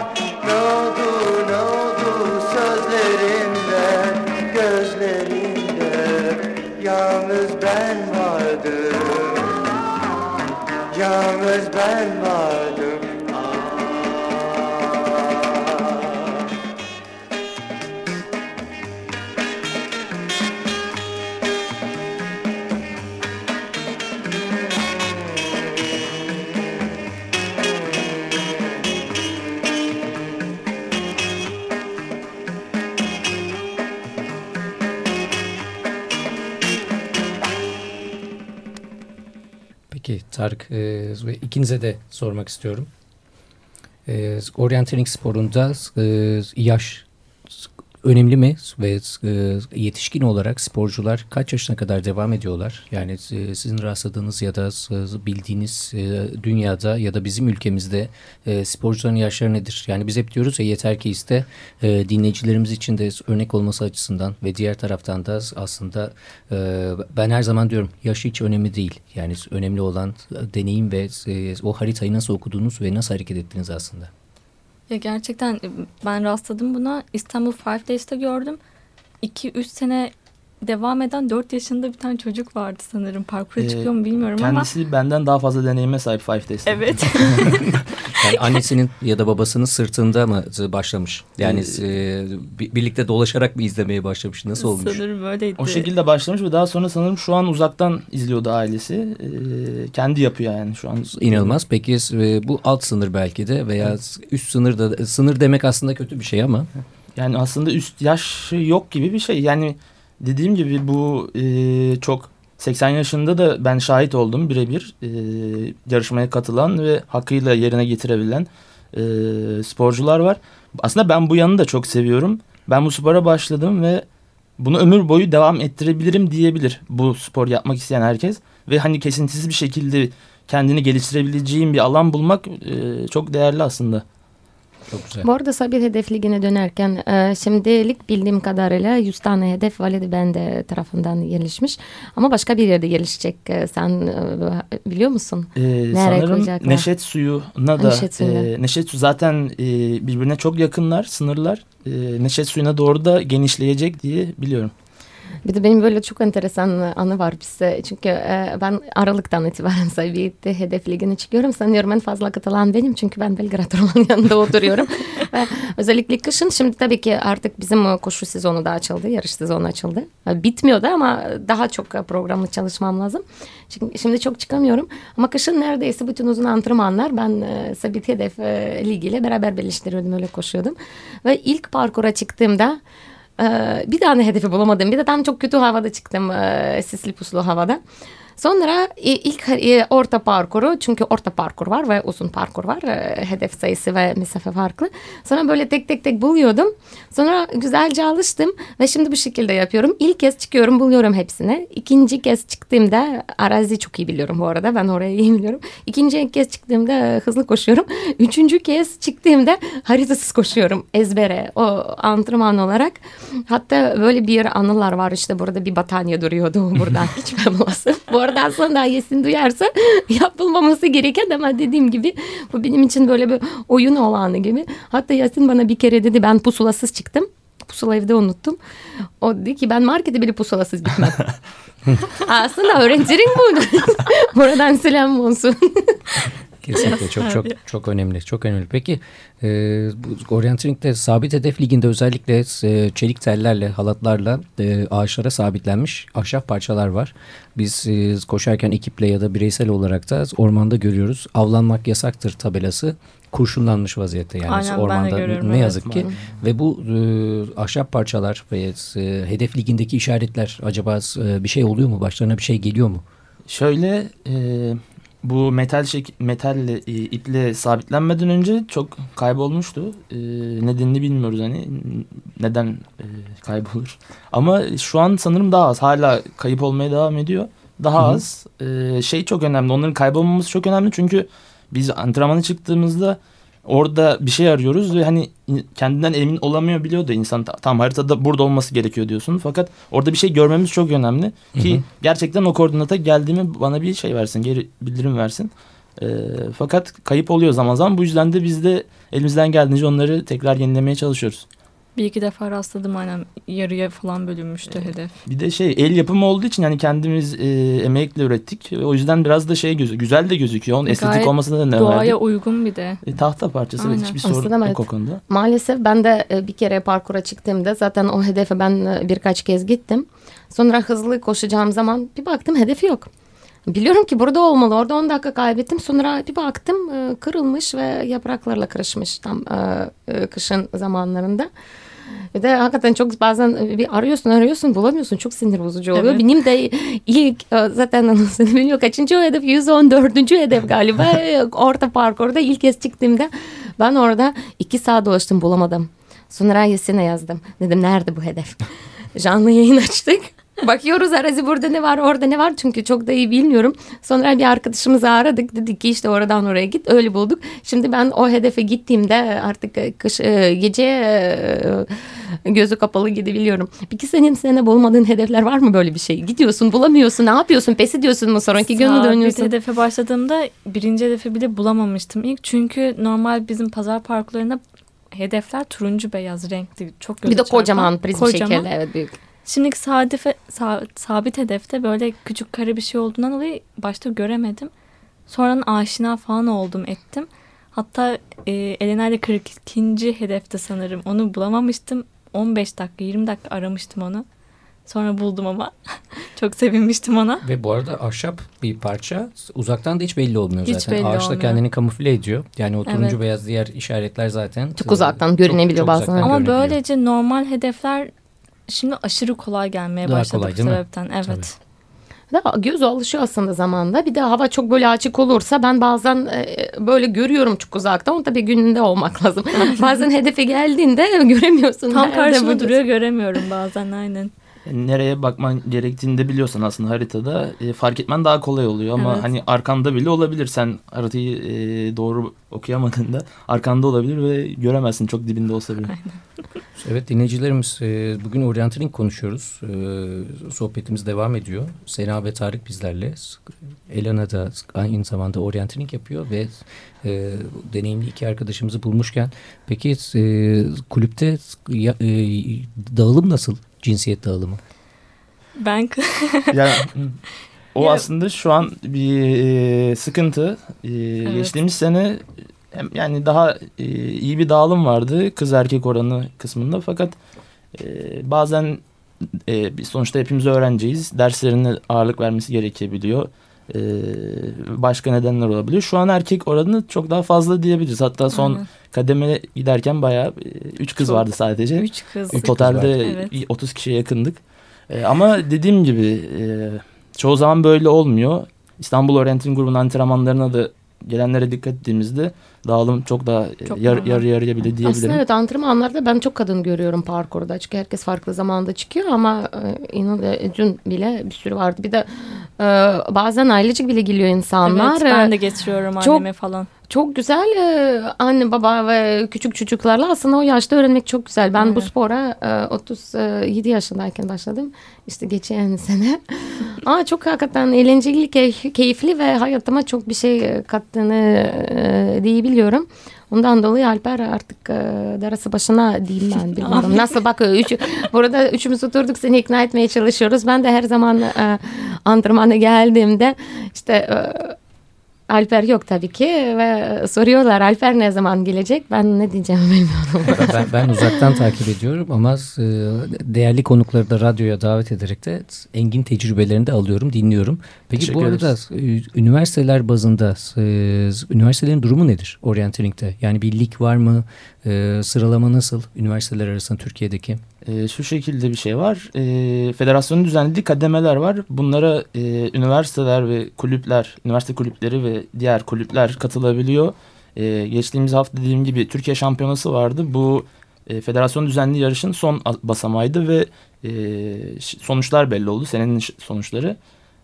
Ne oldu ne oldu sözlerinde Gözlerinde? Yalnız ben vardım. Yalnız ben vardım Tarık e, ve ikinize de sormak istiyorum. E, sporunda e, yaş önemli mi ve e, yetişkin olarak sporcular kaç yaşına kadar devam ediyorlar? Yani e, sizin rastladığınız ya da e, bildiğiniz dünyada ya da bizim ülkemizde sporcuların yaşları nedir? Yani biz hep diyoruz ya yeter ki iste dinleyicilerimiz için de örnek olması açısından ve diğer taraftan da aslında ben her zaman diyorum yaş hiç önemli değil. Yani önemli olan deneyim ve o haritayı nasıl okuduğunuz ve nasıl hareket ettiğiniz aslında. Ya gerçekten e, ben rastladım buna. İstanbul Five Days'te gördüm. 2-3 sene devam eden 4 yaşında bir tane çocuk vardı sanırım. Parkura Ee, çıkıyor mu bilmiyorum Kendisi ama. benden daha fazla deneyime sahip Five Days'te. Evet. Yani annesinin ya da babasının sırtında mı başlamış? Yani e, bi- birlikte dolaşarak mı izlemeye başlamış? Nasıl olmuş? sanırım öyleydi. O şekilde başlamış ve daha sonra sanırım şu an uzaktan izliyordu ailesi. Ee, kendi yapıyor yani şu an. İnanılmaz. Peki e, bu alt sınır belki de veya üst sınır da sınır demek aslında kötü bir şey ama Yani aslında üst yaşı yok gibi bir şey. Yani dediğim gibi bu e, çok 80 yaşında da ben şahit oldum birebir e, yarışmaya katılan ve hakkıyla yerine getirebilen e, sporcular var. Aslında ben bu yanını da çok seviyorum. Ben bu spora başladım ve bunu ömür boyu devam ettirebilirim diyebilir bu spor yapmak isteyen herkes. Ve hani kesintisiz bir şekilde kendini geliştirebileceğin bir alan bulmak e, çok değerli aslında. Çok güzel. Bu arada Sabir Hedef Ligi'ne dönerken e, şimdilik bildiğim kadarıyla 100 tane hedef Valide Bende tarafından gelişmiş. Ama başka bir yerde gelişecek. E, Sen e, biliyor musun? Ee, Nereye sanırım koyacaklar? Neşet Suyu'na da Neşet Suyu. e, Neşet Su zaten e, birbirine çok yakınlar sınırlar. E, Neşet Suyu'na doğru da genişleyecek diye biliyorum. Bir de benim böyle çok enteresan anı var bizde. Çünkü e, ben Aralık'tan itibaren Sabir'de Hedef Ligi'ne çıkıyorum. Sanıyorum en fazla katılan benim. Çünkü ben Belgrad Ormanı yanında oturuyorum. Ve özellikle kışın şimdi tabii ki artık bizim koşu sezonu da açıldı. Yarış sezonu açıldı. E, Bitmiyor da ama daha çok programlı çalışmam lazım. Şimdi, şimdi çok çıkamıyorum. Ama kışın neredeyse bütün uzun antrenmanlar ben e, Sabit Hedef e, Ligi ile beraber birleştiriyordum. Öyle koşuyordum. Ve ilk parkura çıktığımda ee, bir tane hedefi bulamadım. Bir de tam çok kötü havada çıktım. e, Sisli puslu havada. Sonra ilk orta parkuru çünkü orta parkur var ve uzun parkur var. E, Hedef sayısı ve mesafe farklı. Sonra böyle tek tek tek buluyordum. Sonra güzelce alıştım ve şimdi bu şekilde yapıyorum. İlk kez çıkıyorum buluyorum hepsini. İkinci kez çıktığımda arazi çok iyi biliyorum bu arada. Ben orayı iyi biliyorum. İkinci kez çıktığımda e, hızlı koşuyorum. Üçüncü kez çıktığımda haritasız koşuyorum ezbere o antrenman olarak. Hatta böyle bir anılar var işte burada bir battaniye duruyordu buradan geçmem lazım. Bu arada aslında Yesin duyarsa yapılmaması gereken ama dediğim gibi bu benim için böyle bir oyun olanı gibi. Hatta Yasin bana bir kere dedi ben pusulasız çıktım. Pusula evde unuttum. O dedi ki ben markete bile pusulasız gitmem. aslında öğrencilerin bu. Buradan selam olsun. Kesinlikle çok çok çok önemli. Çok önemli. Peki e, bu Orienteering'de sabit hedef liginde özellikle e, çelik tellerle, halatlarla e, ağaçlara sabitlenmiş ahşap parçalar var. Biz e, koşarken ekiple ya da bireysel olarak da ormanda görüyoruz. Avlanmak yasaktır tabelası kurşunlanmış vaziyette yani Aynen, ormanda ne evet. yazık ki ve bu e, ahşap parçalar ve e, hedef ligindeki işaretler acaba e, bir şey oluyor mu başlarına bir şey geliyor mu? Şöyle e, bu metal şek metalle e, iple sabitlenmeden önce çok kaybolmuştu. E, nedenini bilmiyoruz hani neden e, kaybolur. Ama şu an sanırım daha az. Hala kayıp olmaya devam ediyor. Daha Hı hı. az. E, şey çok önemli. Onların kaybolmaması çok önemli çünkü biz antrenmana çıktığımızda orada bir şey arıyoruz ve hani kendinden emin olamıyor biliyor da insan tam haritada burada olması gerekiyor diyorsun. Fakat orada bir şey görmemiz çok önemli ki hı hı. gerçekten o koordinata geldiğimi bana bir şey versin, geri bildirim versin. E, fakat kayıp oluyor zaman zaman. Bu yüzden de biz de elimizden geldiğince onları tekrar yenilemeye çalışıyoruz. Bir iki defa rastladım aynen yarıya falan bölünmüştü ee, hedef. Bir de şey el yapımı olduğu için yani kendimiz e, emekle ürettik. O yüzden biraz da şey gözü güzel de gözüküyor. Onun estetik olmasına da ne doğaya verdik. uygun bir de. E, tahta parçası aynen. hiçbir sorun Aslında yok evet. o konuda. Maalesef ben de e, bir kere parkura çıktığımda zaten o hedefe ben e, birkaç kez gittim. Sonra hızlı koşacağım zaman bir baktım hedefi yok. Biliyorum ki burada olmalı. Orada 10 dakika kaybettim. Sonra bir baktım e, kırılmış ve yapraklarla karışmış tam kışın zamanlarında. Ve de hakikaten çok bazen bir arıyorsun arıyorsun bulamıyorsun. Çok sinir bozucu oluyor. Evet. Benim de ilk e, zaten anonsunu bilmiyorum kaçıncı hedef 114. hedef galiba. Orta parkurda ilk kez çıktığımda ben orada iki saat dolaştım bulamadım. Sonra Yasin'e yazdım. Dedim nerede bu hedef? Canlı yayın açtık. Bakıyoruz arazi burada ne var orada ne var çünkü çok da iyi bilmiyorum. Sonra bir arkadaşımızı aradık dedik ki işte oradan oraya git öyle bulduk. Şimdi ben o hedefe gittiğimde artık kış, e, gece e, gözü kapalı gidebiliyorum. Peki senin sene bulmadığın hedefler var mı böyle bir şey? Gidiyorsun bulamıyorsun ne yapıyorsun pes ediyorsun mu sonraki günü dönüyorsun? Bir hedefe başladığımda birinci hedefi bile bulamamıştım ilk. Çünkü normal bizim pazar parklarında hedefler turuncu beyaz renkli çok göze Bir de kocaman prizm şekilde evet büyük. Şimdiki sadife, sa, sabit hedefte böyle küçük kare bir şey olduğundan dolayı başta göremedim. Sonradan aşina falan oldum ettim. Hatta e, Elena ile 42. hedefte sanırım onu bulamamıştım. 15 dakika 20 dakika aramıştım onu. Sonra buldum ama çok sevinmiştim ona. Ve bu arada ahşap bir parça uzaktan da hiç belli olmuyor hiç zaten. Belli Ağaçta olmuyor. kendini kamufle ediyor. Yani o turuncu evet. beyaz diğer işaretler zaten. Çok uzaktan görünebiliyor bazen. Ama böylece normal hedefler şimdi aşırı kolay gelmeye Daha başladı kolay, bu sebepten. Evet. Tabii. Da göz alışıyor aslında zamanda. Bir de hava çok böyle açık olursa ben bazen e, böyle görüyorum çok uzakta. Onu tabii gününde olmak lazım. bazen hedefe geldiğinde göremiyorsun. Tam karşıma duruyor göremiyorum bazen aynen nereye bakman gerektiğini de biliyorsan aslında haritada e, fark etmen daha kolay oluyor ama evet. hani arkanda bile olabilir sen haritayı e, doğru okuyamadığında arkanda olabilir ve göremezsin çok dibinde olsa bile. evet dinleyicilerimiz e, bugün orienteering konuşuyoruz. E, sohbetimiz devam ediyor. Sena ve Tarık bizlerle. Elana da aynı zamanda orienteering yapıyor ve e, deneyimli iki arkadaşımızı bulmuşken peki e, kulüpte ya, e, dağılım nasıl? Cinsiyet dağılımı? Ben... yani, o ya, aslında şu an bir e, sıkıntı. E, evet. Geçtiğimiz sene yani daha e, iyi bir dağılım vardı kız erkek oranı kısmında fakat bazen sonuçta hepimiz öğrenciyiz. Derslerine ağırlık vermesi gerekebiliyor. E, başka nedenler olabiliyor. Şu an erkek oranı çok daha fazla diyebiliriz. Hatta son Aynen. kademe giderken bayağı 3 kız çok, vardı sadece. 3 kız. Totalde evet. 30 kişiye yakındık. E, ama dediğim gibi e, çoğu zaman böyle olmuyor. İstanbul Orienting grubunun antrenmanlarına da gelenlere dikkat ettiğimizde dağılım çok daha e, çok yar, yarı yarıya bile diyebilirim. Aslında evet antrenmanlarda ben çok kadın görüyorum parkurda. Çünkü herkes farklı zamanda çıkıyor ama e, inan dün bile bir sürü vardı. Bir de e, bazen ailecek bile geliyor insanlar. Evet ben de getiriyorum anneme çok, falan. Çok güzel e, anne baba ve küçük çocuklarla aslında o yaşta öğrenmek çok güzel. Ben evet. bu spora e, 37 yaşındayken başladım. İşte geçen sene. Ama çok hakikaten eğlenceli, keyifli ve hayatıma çok bir şey kattığını e, diyebiliyorum. Ondan dolayı Alper artık e, darası başına diyeyim ben bilmiyorum. Nasıl bak üç, burada üçümüz oturduk seni ikna etmeye çalışıyoruz. Ben de her zaman e, antrenmana geldiğimde işte e, Alper yok tabii ki ve soruyorlar Alper ne zaman gelecek? Ben ne diyeceğimi bilmiyorum. ben, ben uzaktan takip ediyorum ama e, değerli konukları da radyoya davet ederek de engin tecrübelerini de alıyorum, dinliyorum. Peki bu arada e, üniversiteler bazında e, üniversitelerin durumu nedir orienteering'de? Yani bir lig var mı? Sıralama nasıl üniversiteler arasında Türkiye'deki? E, şu şekilde bir şey var. E, federasyonun düzenlediği kademeler var. Bunlara e, üniversiteler ve kulüpler, üniversite kulüpleri ve diğer kulüpler katılabiliyor. E, geçtiğimiz hafta dediğim gibi Türkiye şampiyonası vardı. Bu e, federasyon düzenli yarışın son basamağıydı ve e, sonuçlar belli oldu. Senenin sonuçları.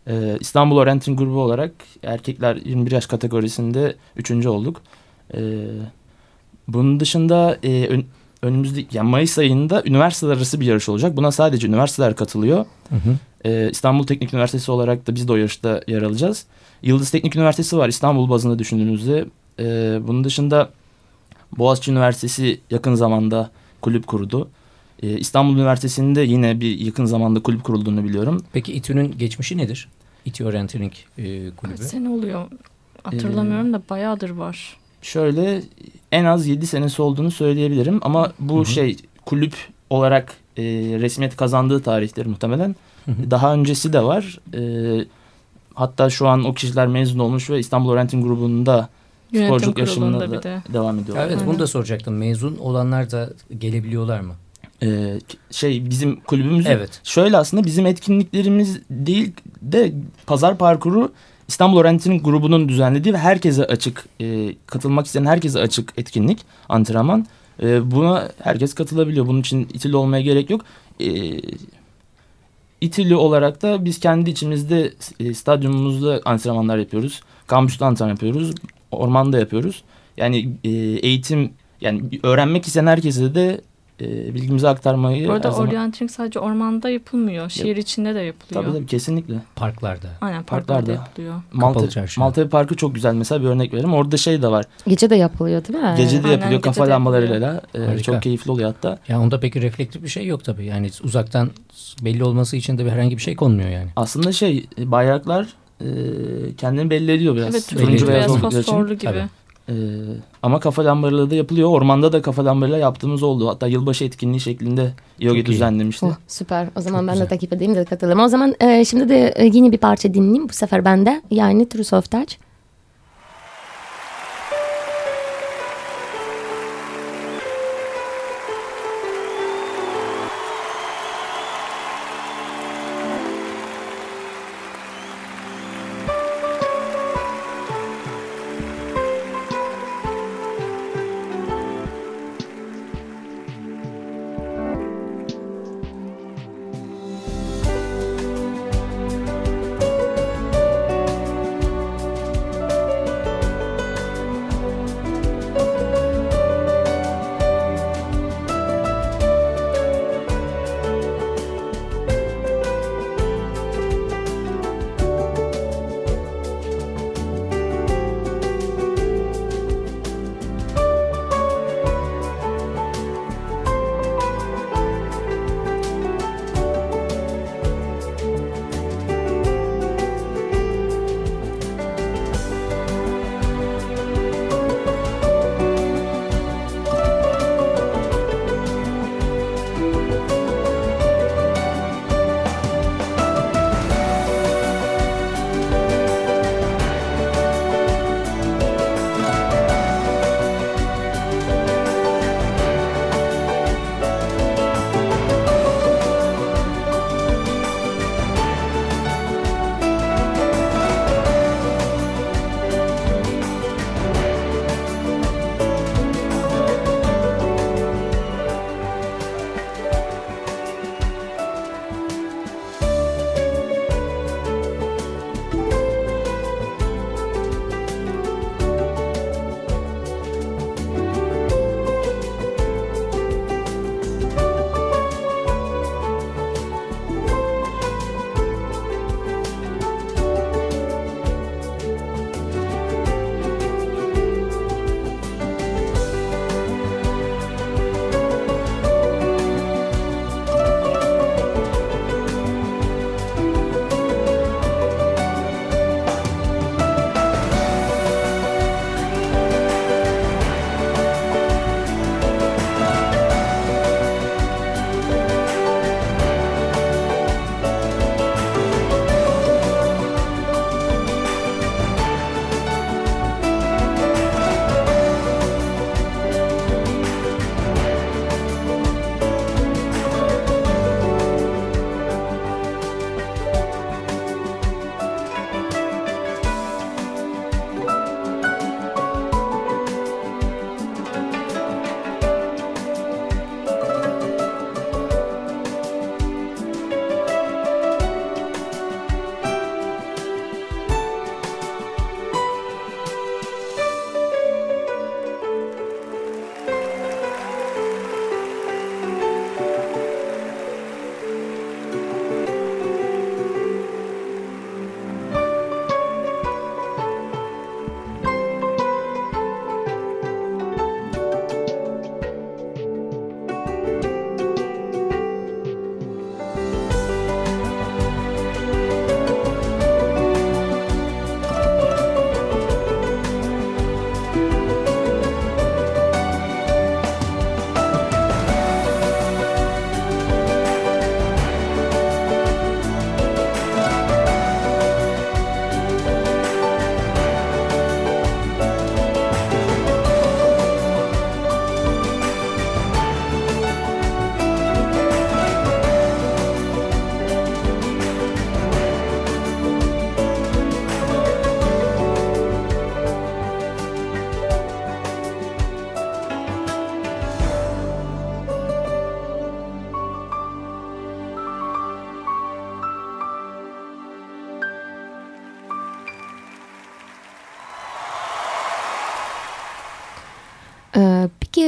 E, İstanbul Orienting grubu olarak erkekler 21 yaş kategorisinde üçüncü olduk. E, bunun dışında e, ön, önümüzdeki yani Mayıs ayında üniversiteler arası bir yarış olacak. Buna sadece üniversiteler katılıyor. Hı hı. Ee, İstanbul Teknik Üniversitesi olarak da biz de o yarışta yer alacağız. Yıldız Teknik Üniversitesi var İstanbul bazında düşündüğünüzde. Ee, bunun dışında Boğaziçi Üniversitesi yakın zamanda kulüp kurdu. Ee, İstanbul Üniversitesi'nde yine bir yakın zamanda kulüp kurulduğunu biliyorum. Peki İTÜ'nün geçmişi nedir? İTÜ Orienteering e, kulübü. Kaç sene oluyor? Hatırlamıyorum da bayağıdır var. Şöyle en az 7 senesi olduğunu söyleyebilirim ama bu Hı hı. şey kulüp olarak e, resmiyet kazandığı tarihtir muhtemelen. Hı hı. Daha öncesi de var. E, hatta şu an o kişiler mezun olmuş ve İstanbul Orienting grubunda Yönetim sporculuk yaşamına da de. devam ediyorlar. Evet bunu Aynen. da soracaktım. Mezun olanlar da gelebiliyorlar mı? E, şey bizim kulübümüz Evet. şöyle aslında bizim etkinliklerimiz değil de pazar parkuru İstanbul Orienting grubunun düzenlediği ve herkese açık e, katılmak isteyen herkese açık etkinlik antrenman. E, buna herkes katılabiliyor. Bunun için itili olmaya gerek yok. E, itili olarak da biz kendi içimizde e, stadyumumuzda antrenmanlar yapıyoruz. Kampüste antrenman yapıyoruz. Ormanda yapıyoruz. Yani e, eğitim yani öğrenmek isteyen herkese de e, bilgimizi aktarmayı Bu arada zaman... orienteering sadece ormanda yapılmıyor. Şehir içinde de yapılıyor. Tabii tabii kesinlikle. Parklarda. Aynen Parklarda. parklarda yapılıyor. Malta, çarşı. Maltepe Parkı çok güzel mesela bir örnek vereyim. Orada şey de var. Gece de yapılıyor değil mi? Gece de Aynen, yapılıyor kafa gece de lambalarıyla. E, çok keyifli oluyor hatta. Ya onda peki reflektif bir şey yok tabii. Yani uzaktan belli olması için de bir herhangi bir şey konmuyor yani. Aslında şey bayraklar e, kendini belli ediyor biraz. Evet turuncu beyaz için. fosforlu gibi. Tabii. E, ama kafa lambalarıyla da yapılıyor. Ormanda da kafa lambalarıyla yaptığımız oldu. Hatta yılbaşı etkinliği şeklinde iyi. düzenlemişti. Oh, süper. O zaman Çok ben güzel. de takip edeyim de katılayım. O zaman e, şimdi de e, yine bir parça dinleyeyim. Bu sefer bende. Yani True of Touch.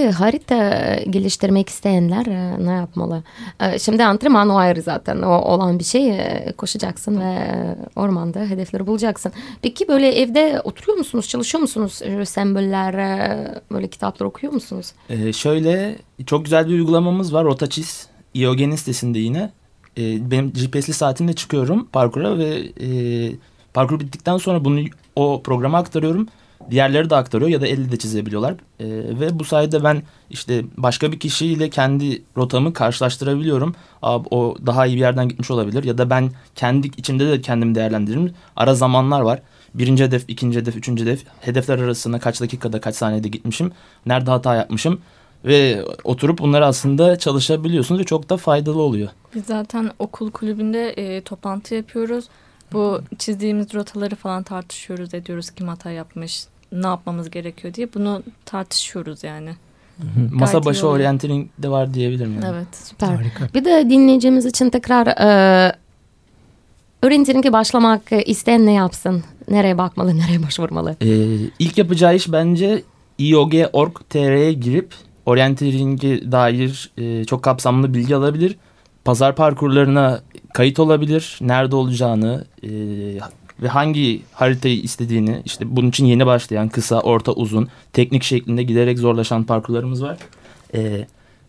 Peki harita geliştirmek isteyenler e, ne yapmalı? Ee, şimdi antrenman o ayrı zaten o olan bir şey. Ee, Koşacaksın ve e, ormanda hedefleri bulacaksın. Peki böyle evde oturuyor musunuz, çalışıyor musunuz? Semboller, e, böyle kitaplar okuyor musunuz? Ee, şöyle çok güzel bir uygulamamız var. Rotaçiz. IOG'nin sitesinde yine. Ee, benim GPS'li saatimle çıkıyorum parkura ve e, parkur bittikten sonra bunu o programa aktarıyorum. Diğerleri de aktarıyor ya da elle de çizebiliyorlar. Ee, ve bu sayede ben işte başka bir kişiyle kendi rotamı karşılaştırabiliyorum. Abi, o daha iyi bir yerden gitmiş olabilir ya da ben kendi içimde de kendimi değerlendiririm. Ara zamanlar var. Birinci hedef, ikinci hedef, üçüncü hedef. Hedefler arasında kaç dakikada, kaç saniyede gitmişim. Nerede hata yapmışım. Ve oturup bunları aslında çalışabiliyorsunuz ve çok da faydalı oluyor. Biz zaten okul kulübünde e, toplantı yapıyoruz. Bu çizdiğimiz rotaları falan tartışıyoruz, ediyoruz. Kim hata yapmış, ne yapmamız gerekiyor diye. Bunu tartışıyoruz yani. Masa başı oluyor. orienteering de var diyebilirim yani. Evet. Süper. Harika. Bir de dinleyicimiz için tekrar e, orienteering'e başlamak isteyen ne yapsın? Nereye bakmalı, nereye başvurmalı? Ee, ilk yapacağı iş bence iog.org.tr'ye girip orienteering'e dair e, çok kapsamlı bilgi alabilir. Pazar parkurlarına kayıt olabilir. Nerede olacağını e, ve hangi haritayı istediğini işte bunun için yeni başlayan kısa, orta, uzun, teknik şeklinde giderek zorlaşan parkurlarımız var. E,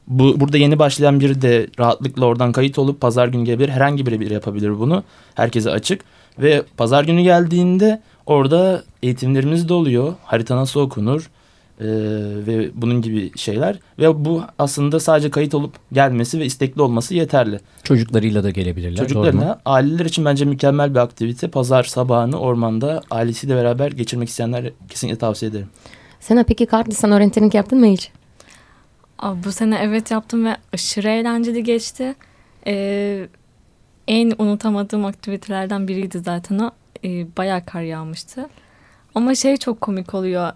bu burada yeni başlayan biri de rahatlıkla oradan kayıt olup pazar günü gelebilir. Herhangi biri bir yapabilir bunu. Herkese açık. Ve pazar günü geldiğinde orada eğitimlerimiz de oluyor. Harita nasıl okunur ee, ve bunun gibi şeyler. Ve bu aslında sadece kayıt olup gelmesi ve istekli olması yeterli. Çocuklarıyla da gelebilirler. doğru mu? Çocuklarına, aileler için bence mükemmel bir aktivite. Pazar sabahını ormanda ailesiyle beraber geçirmek isteyenler kesinlikle tavsiye ederim. Sana peki sen orienteering yaptın mı hiç? Abi bu sene evet yaptım ve aşırı eğlenceli geçti. Ee, en unutamadığım aktivitelerden biriydi zaten o. Ee, bayağı kar yağmıştı. Ama şey çok komik oluyor.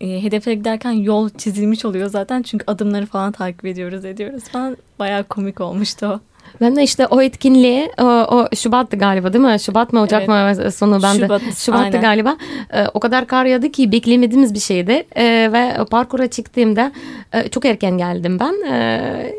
Ee, hedefe giderken yol çizilmiş oluyor zaten. Çünkü adımları falan takip ediyoruz ediyoruz falan. Bayağı komik olmuştu o. Ben de işte o etkinliğe o, o Şubat'tı galiba değil mi? Şubat mı Ocak mı sonu ben de Şubat, Şubat'tı aynen. galiba. Ee, o kadar kar yağdı ki beklemediğimiz bir şeydi. Ee, ve parkura çıktığımda e, çok erken geldim ben. Ee,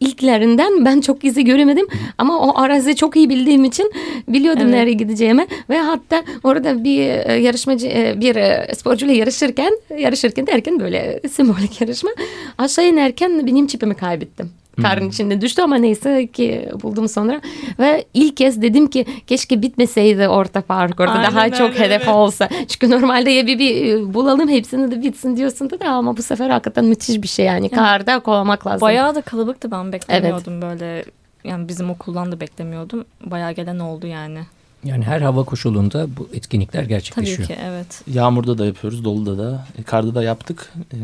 ilklerinden ben çok izi göremedim ama o arazi çok iyi bildiğim için biliyordum Evet. nereye gideceğimi ve hatta orada bir e, yarışmacı e, bir e, sporcuyla yarışırken yarışırken derken böyle sembolik yarışma aşağı inerken benim çipimi kaybettim. Karın içinde düştü ama neyse ki buldum sonra ve ilk kez dedim ki keşke bitmeseydi orta parkurda Aynen daha çok öyle, hedef evet. olsa. Çünkü normalde ya bir, bir e, bulalım hepsini de bitsin diyorsun da ama bu sefer hakikaten müthiş bir şey yani karda kovamak lazım. Bayağı da kalabalıktı ben beklemiyordum böyle. Yani bizim okuldan da beklemiyordum. Bayağı gelen oldu yani. Yani her hava koşulunda bu etkinlikler Tabii gerçekleşiyor. ki evet. Yağmurda da yapıyoruz, doluda da, e, karda da yaptık. E,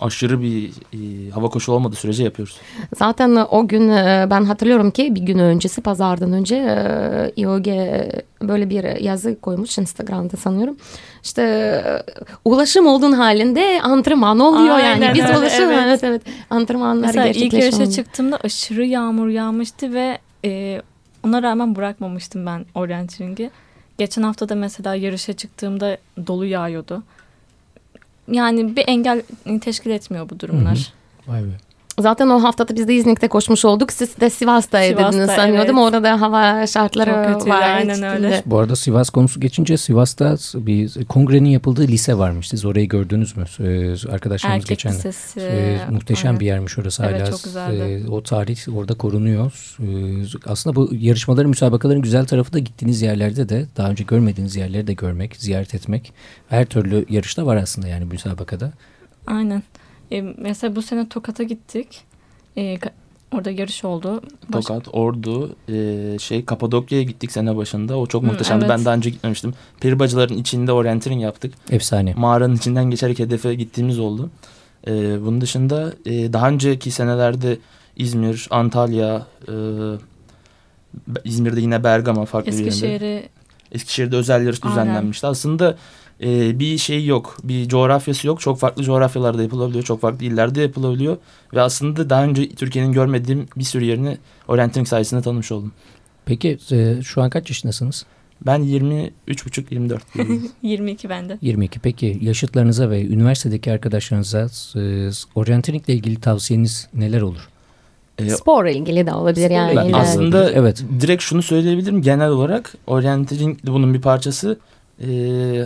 aşırı bir e, hava koşulu olmadığı sürece yapıyoruz. Zaten o gün e, ben hatırlıyorum ki bir gün öncesi pazardan önce e, İOG böyle bir yazı koymuş Instagram'da sanıyorum. İşte e, ulaşım olduğun halinde antrenman oluyor Aynen yani. Biz öyle, ulaşım evet. evet evet antrenmanlar Mesela ilk gerçekleşiyor. yarışa çıktığımda aşırı yağmur yağmıştı ve e, ona rağmen bırakmamıştım ben orienteering'i. Geçen hafta da mesela yarışa çıktığımda dolu yağıyordu. Yani bir engel teşkil etmiyor bu durumlar. Vay be. Zaten o haftada biz de İznik'te koşmuş olduk. Siz de Sivas'taydınız Sivas'ta, sanıyordum. evet. Orada da hava şartları Çok kötüydü, var. aynen öyle. Bu arada Sivas konusu geçince Sivas'ta bir kongrenin yapıldığı lise varmış. Siz orayı gördünüz mü? Ee, Arkadaşlarımız Erkek geçen. lisesi. Ee, muhteşem aynen. bir yermiş orası Evet, hala. çok güzeldi. Ee, o tarih orada korunuyor. Aslında bu yarışmaların, müsabakaların güzel tarafı da gittiğiniz yerlerde de daha önce görmediğiniz yerleri de görmek, ziyaret etmek. Her türlü yarışta var aslında yani müsabakada. Aynen. E, mesela bu sene Tokat'a gittik. E, orada yarış oldu. Baş- Tokat, Ordu, e, şey Kapadokya'ya gittik sene başında. O çok Hı, muhteşemdi. evet. Ben daha önce gitmemiştim. Peribacıların içinde orienteering yaptık. Efsane. Mağaranın içinden geçerek hedefe gittiğimiz oldu. E, bunun dışında e, daha önceki senelerde İzmir, Antalya, e, İzmir'de yine Bergama farklı bir yerinde. Eskişehir'e Eskişehir'de özel yarış Aynen. düzenlenmişti. Aslında e, bir şey yok. Bir coğrafyası yok. Çok farklı coğrafyalarda yapılabiliyor. Çok farklı illerde yapılabiliyor. Ve aslında daha önce Türkiye'nin görmediğim bir sürü yerini orienteering sayesinde tanımış oldum. Peki e, şu an kaç yaşındasınız? Ben 23,5-24 diyeyim. 22 bende. 22. Peki yaşıtlarınıza ve üniversitedeki arkadaşlarınıza e, oryantilikle ilgili tavsiyeniz neler olur? Ee, Spor ilgili de olabilir yani. Ben aslında Evet. direkt şunu söyleyebilirim. Genel olarak orienteering de bunun bir parçası. Ee,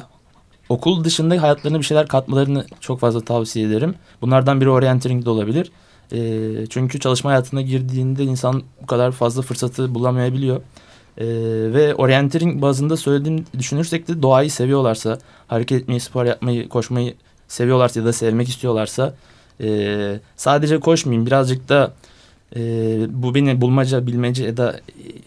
okul dışında hayatlarına bir şeyler katmalarını çok fazla tavsiye ederim. Bunlardan biri orienteering de olabilir. Ee, çünkü çalışma hayatına girdiğinde insan bu kadar fazla fırsatı bulamayabiliyor. Ee, ve orienteering bazında söylediğim düşünürsek de doğayı seviyorlarsa, hareket etmeyi, spor yapmayı, koşmayı seviyorlarsa ya da sevmek istiyorlarsa e, sadece koşmayayım birazcık da e, bu beni bulmaca, bilmece ya da e,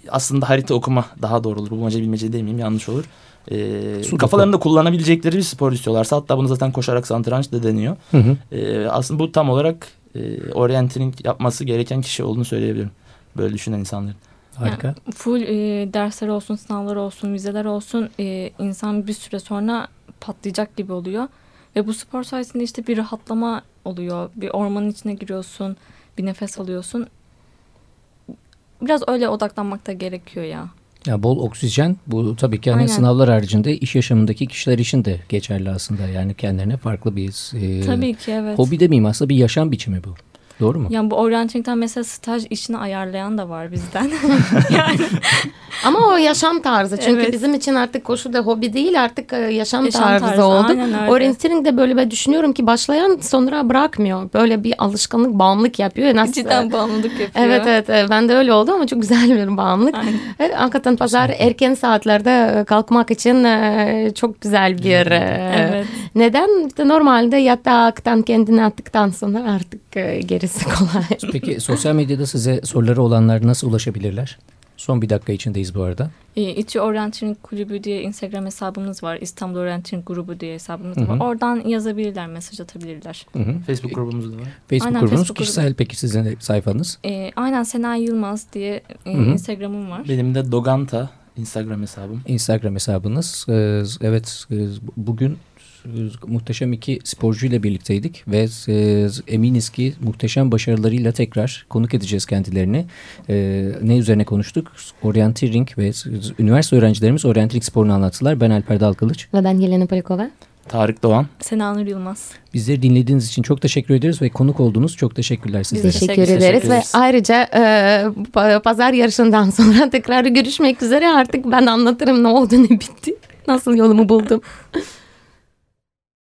aslında harita okuma daha doğru olur. Bulmaca, bilmece demeyeyim yanlış olur. E, Sudoku. kafalarında kullanabilecekleri bir spor istiyorlarsa hatta bunu zaten koşarak satranç da deniyor. Hı hı. E, aslında bu tam olarak e, orienteering yapması gereken kişi olduğunu söyleyebilirim. Böyle düşünen insanların. Harika. Yani full e, dersler olsun, sınavlar olsun, vizeler olsun e, insan bir süre sonra patlayacak gibi oluyor. Ve bu spor sayesinde işte bir rahatlama oluyor. Bir ormanın içine giriyorsun, bir nefes alıyorsun. Biraz öyle odaklanmak da gerekiyor ya. Ya bol oksijen bu tabii ki hani Aynen. sınavlar haricinde iş yaşamındaki kişiler için de geçerli aslında. Yani kendilerine farklı bir e, Tabii ki evet. hobi demeyeyim aslında bir yaşam biçimi bu. Doğru mu? Yani bu orienteering'den mesela staj işini ayarlayan da var bizden. yani Ama o yaşam tarzı. Çünkü Evet. bizim için artık koşu da hobi değil artık e, yaşam, Yaşam tarzı, tarzı, oldu. Orienteering de böyle ben düşünüyorum ki başlayan sonra bırakmıyor. Böyle bir alışkanlık, bağımlılık yapıyor. Nasıl? cidden bağımlılık yapıyor. Evet evet evet. ben de öyle oldu ama çok güzel bir bağımlılık. Aynen. Evet, hakikaten pazar erken saatlerde e, kalkmak için e, çok güzel bir e, Evet. neden? İşte normalde yataktan kendini attıktan sonra artık e, gerisi kolay. Peki sosyal medyada size soruları olanlar nasıl ulaşabilirler? Son bir dakika içindeyiz bu arada. E, İTÜ Orienteering Kulübü diye Instagram hesabımız var. İstanbul Orienteering Grubu diye hesabımız Hı hı. var. Oradan yazabilirler, mesaj atabilirler. Hı hı. Facebook grubumuz da var. Facebook Aynen, grubunuz Facebook kişisel peki sizin sayfanız? E, aynen Sena Yılmaz diye e, Hı hı. Instagram'ım var. Benim de Doganta Instagram hesabım. Instagram hesabınız. Ee, Evet e, bugün muhteşem iki sporcuyla birlikteydik ve e, eminiz ki muhteşem başarılarıyla tekrar konuk edeceğiz kendilerini. Ee, Ne üzerine konuştuk? Orienteering ve üniversite öğrencilerimiz orienteering sporunu anlattılar. Ben Alper Dalkılıç. Ve ben Yelena Polikova. Tarık Doğan. Sena Nur Yılmaz. Bizleri dinlediğiniz için çok teşekkür ederiz ve konuk olduğunuz çok teşekkürler Biz sizlere. teşekkür, Teşekkür ederiz ve ederiz. ayrıca e, pa- pazar yarışından sonra tekrar görüşmek üzere artık ben anlatırım ne oldu ne bitti. Nasıl yolumu buldum.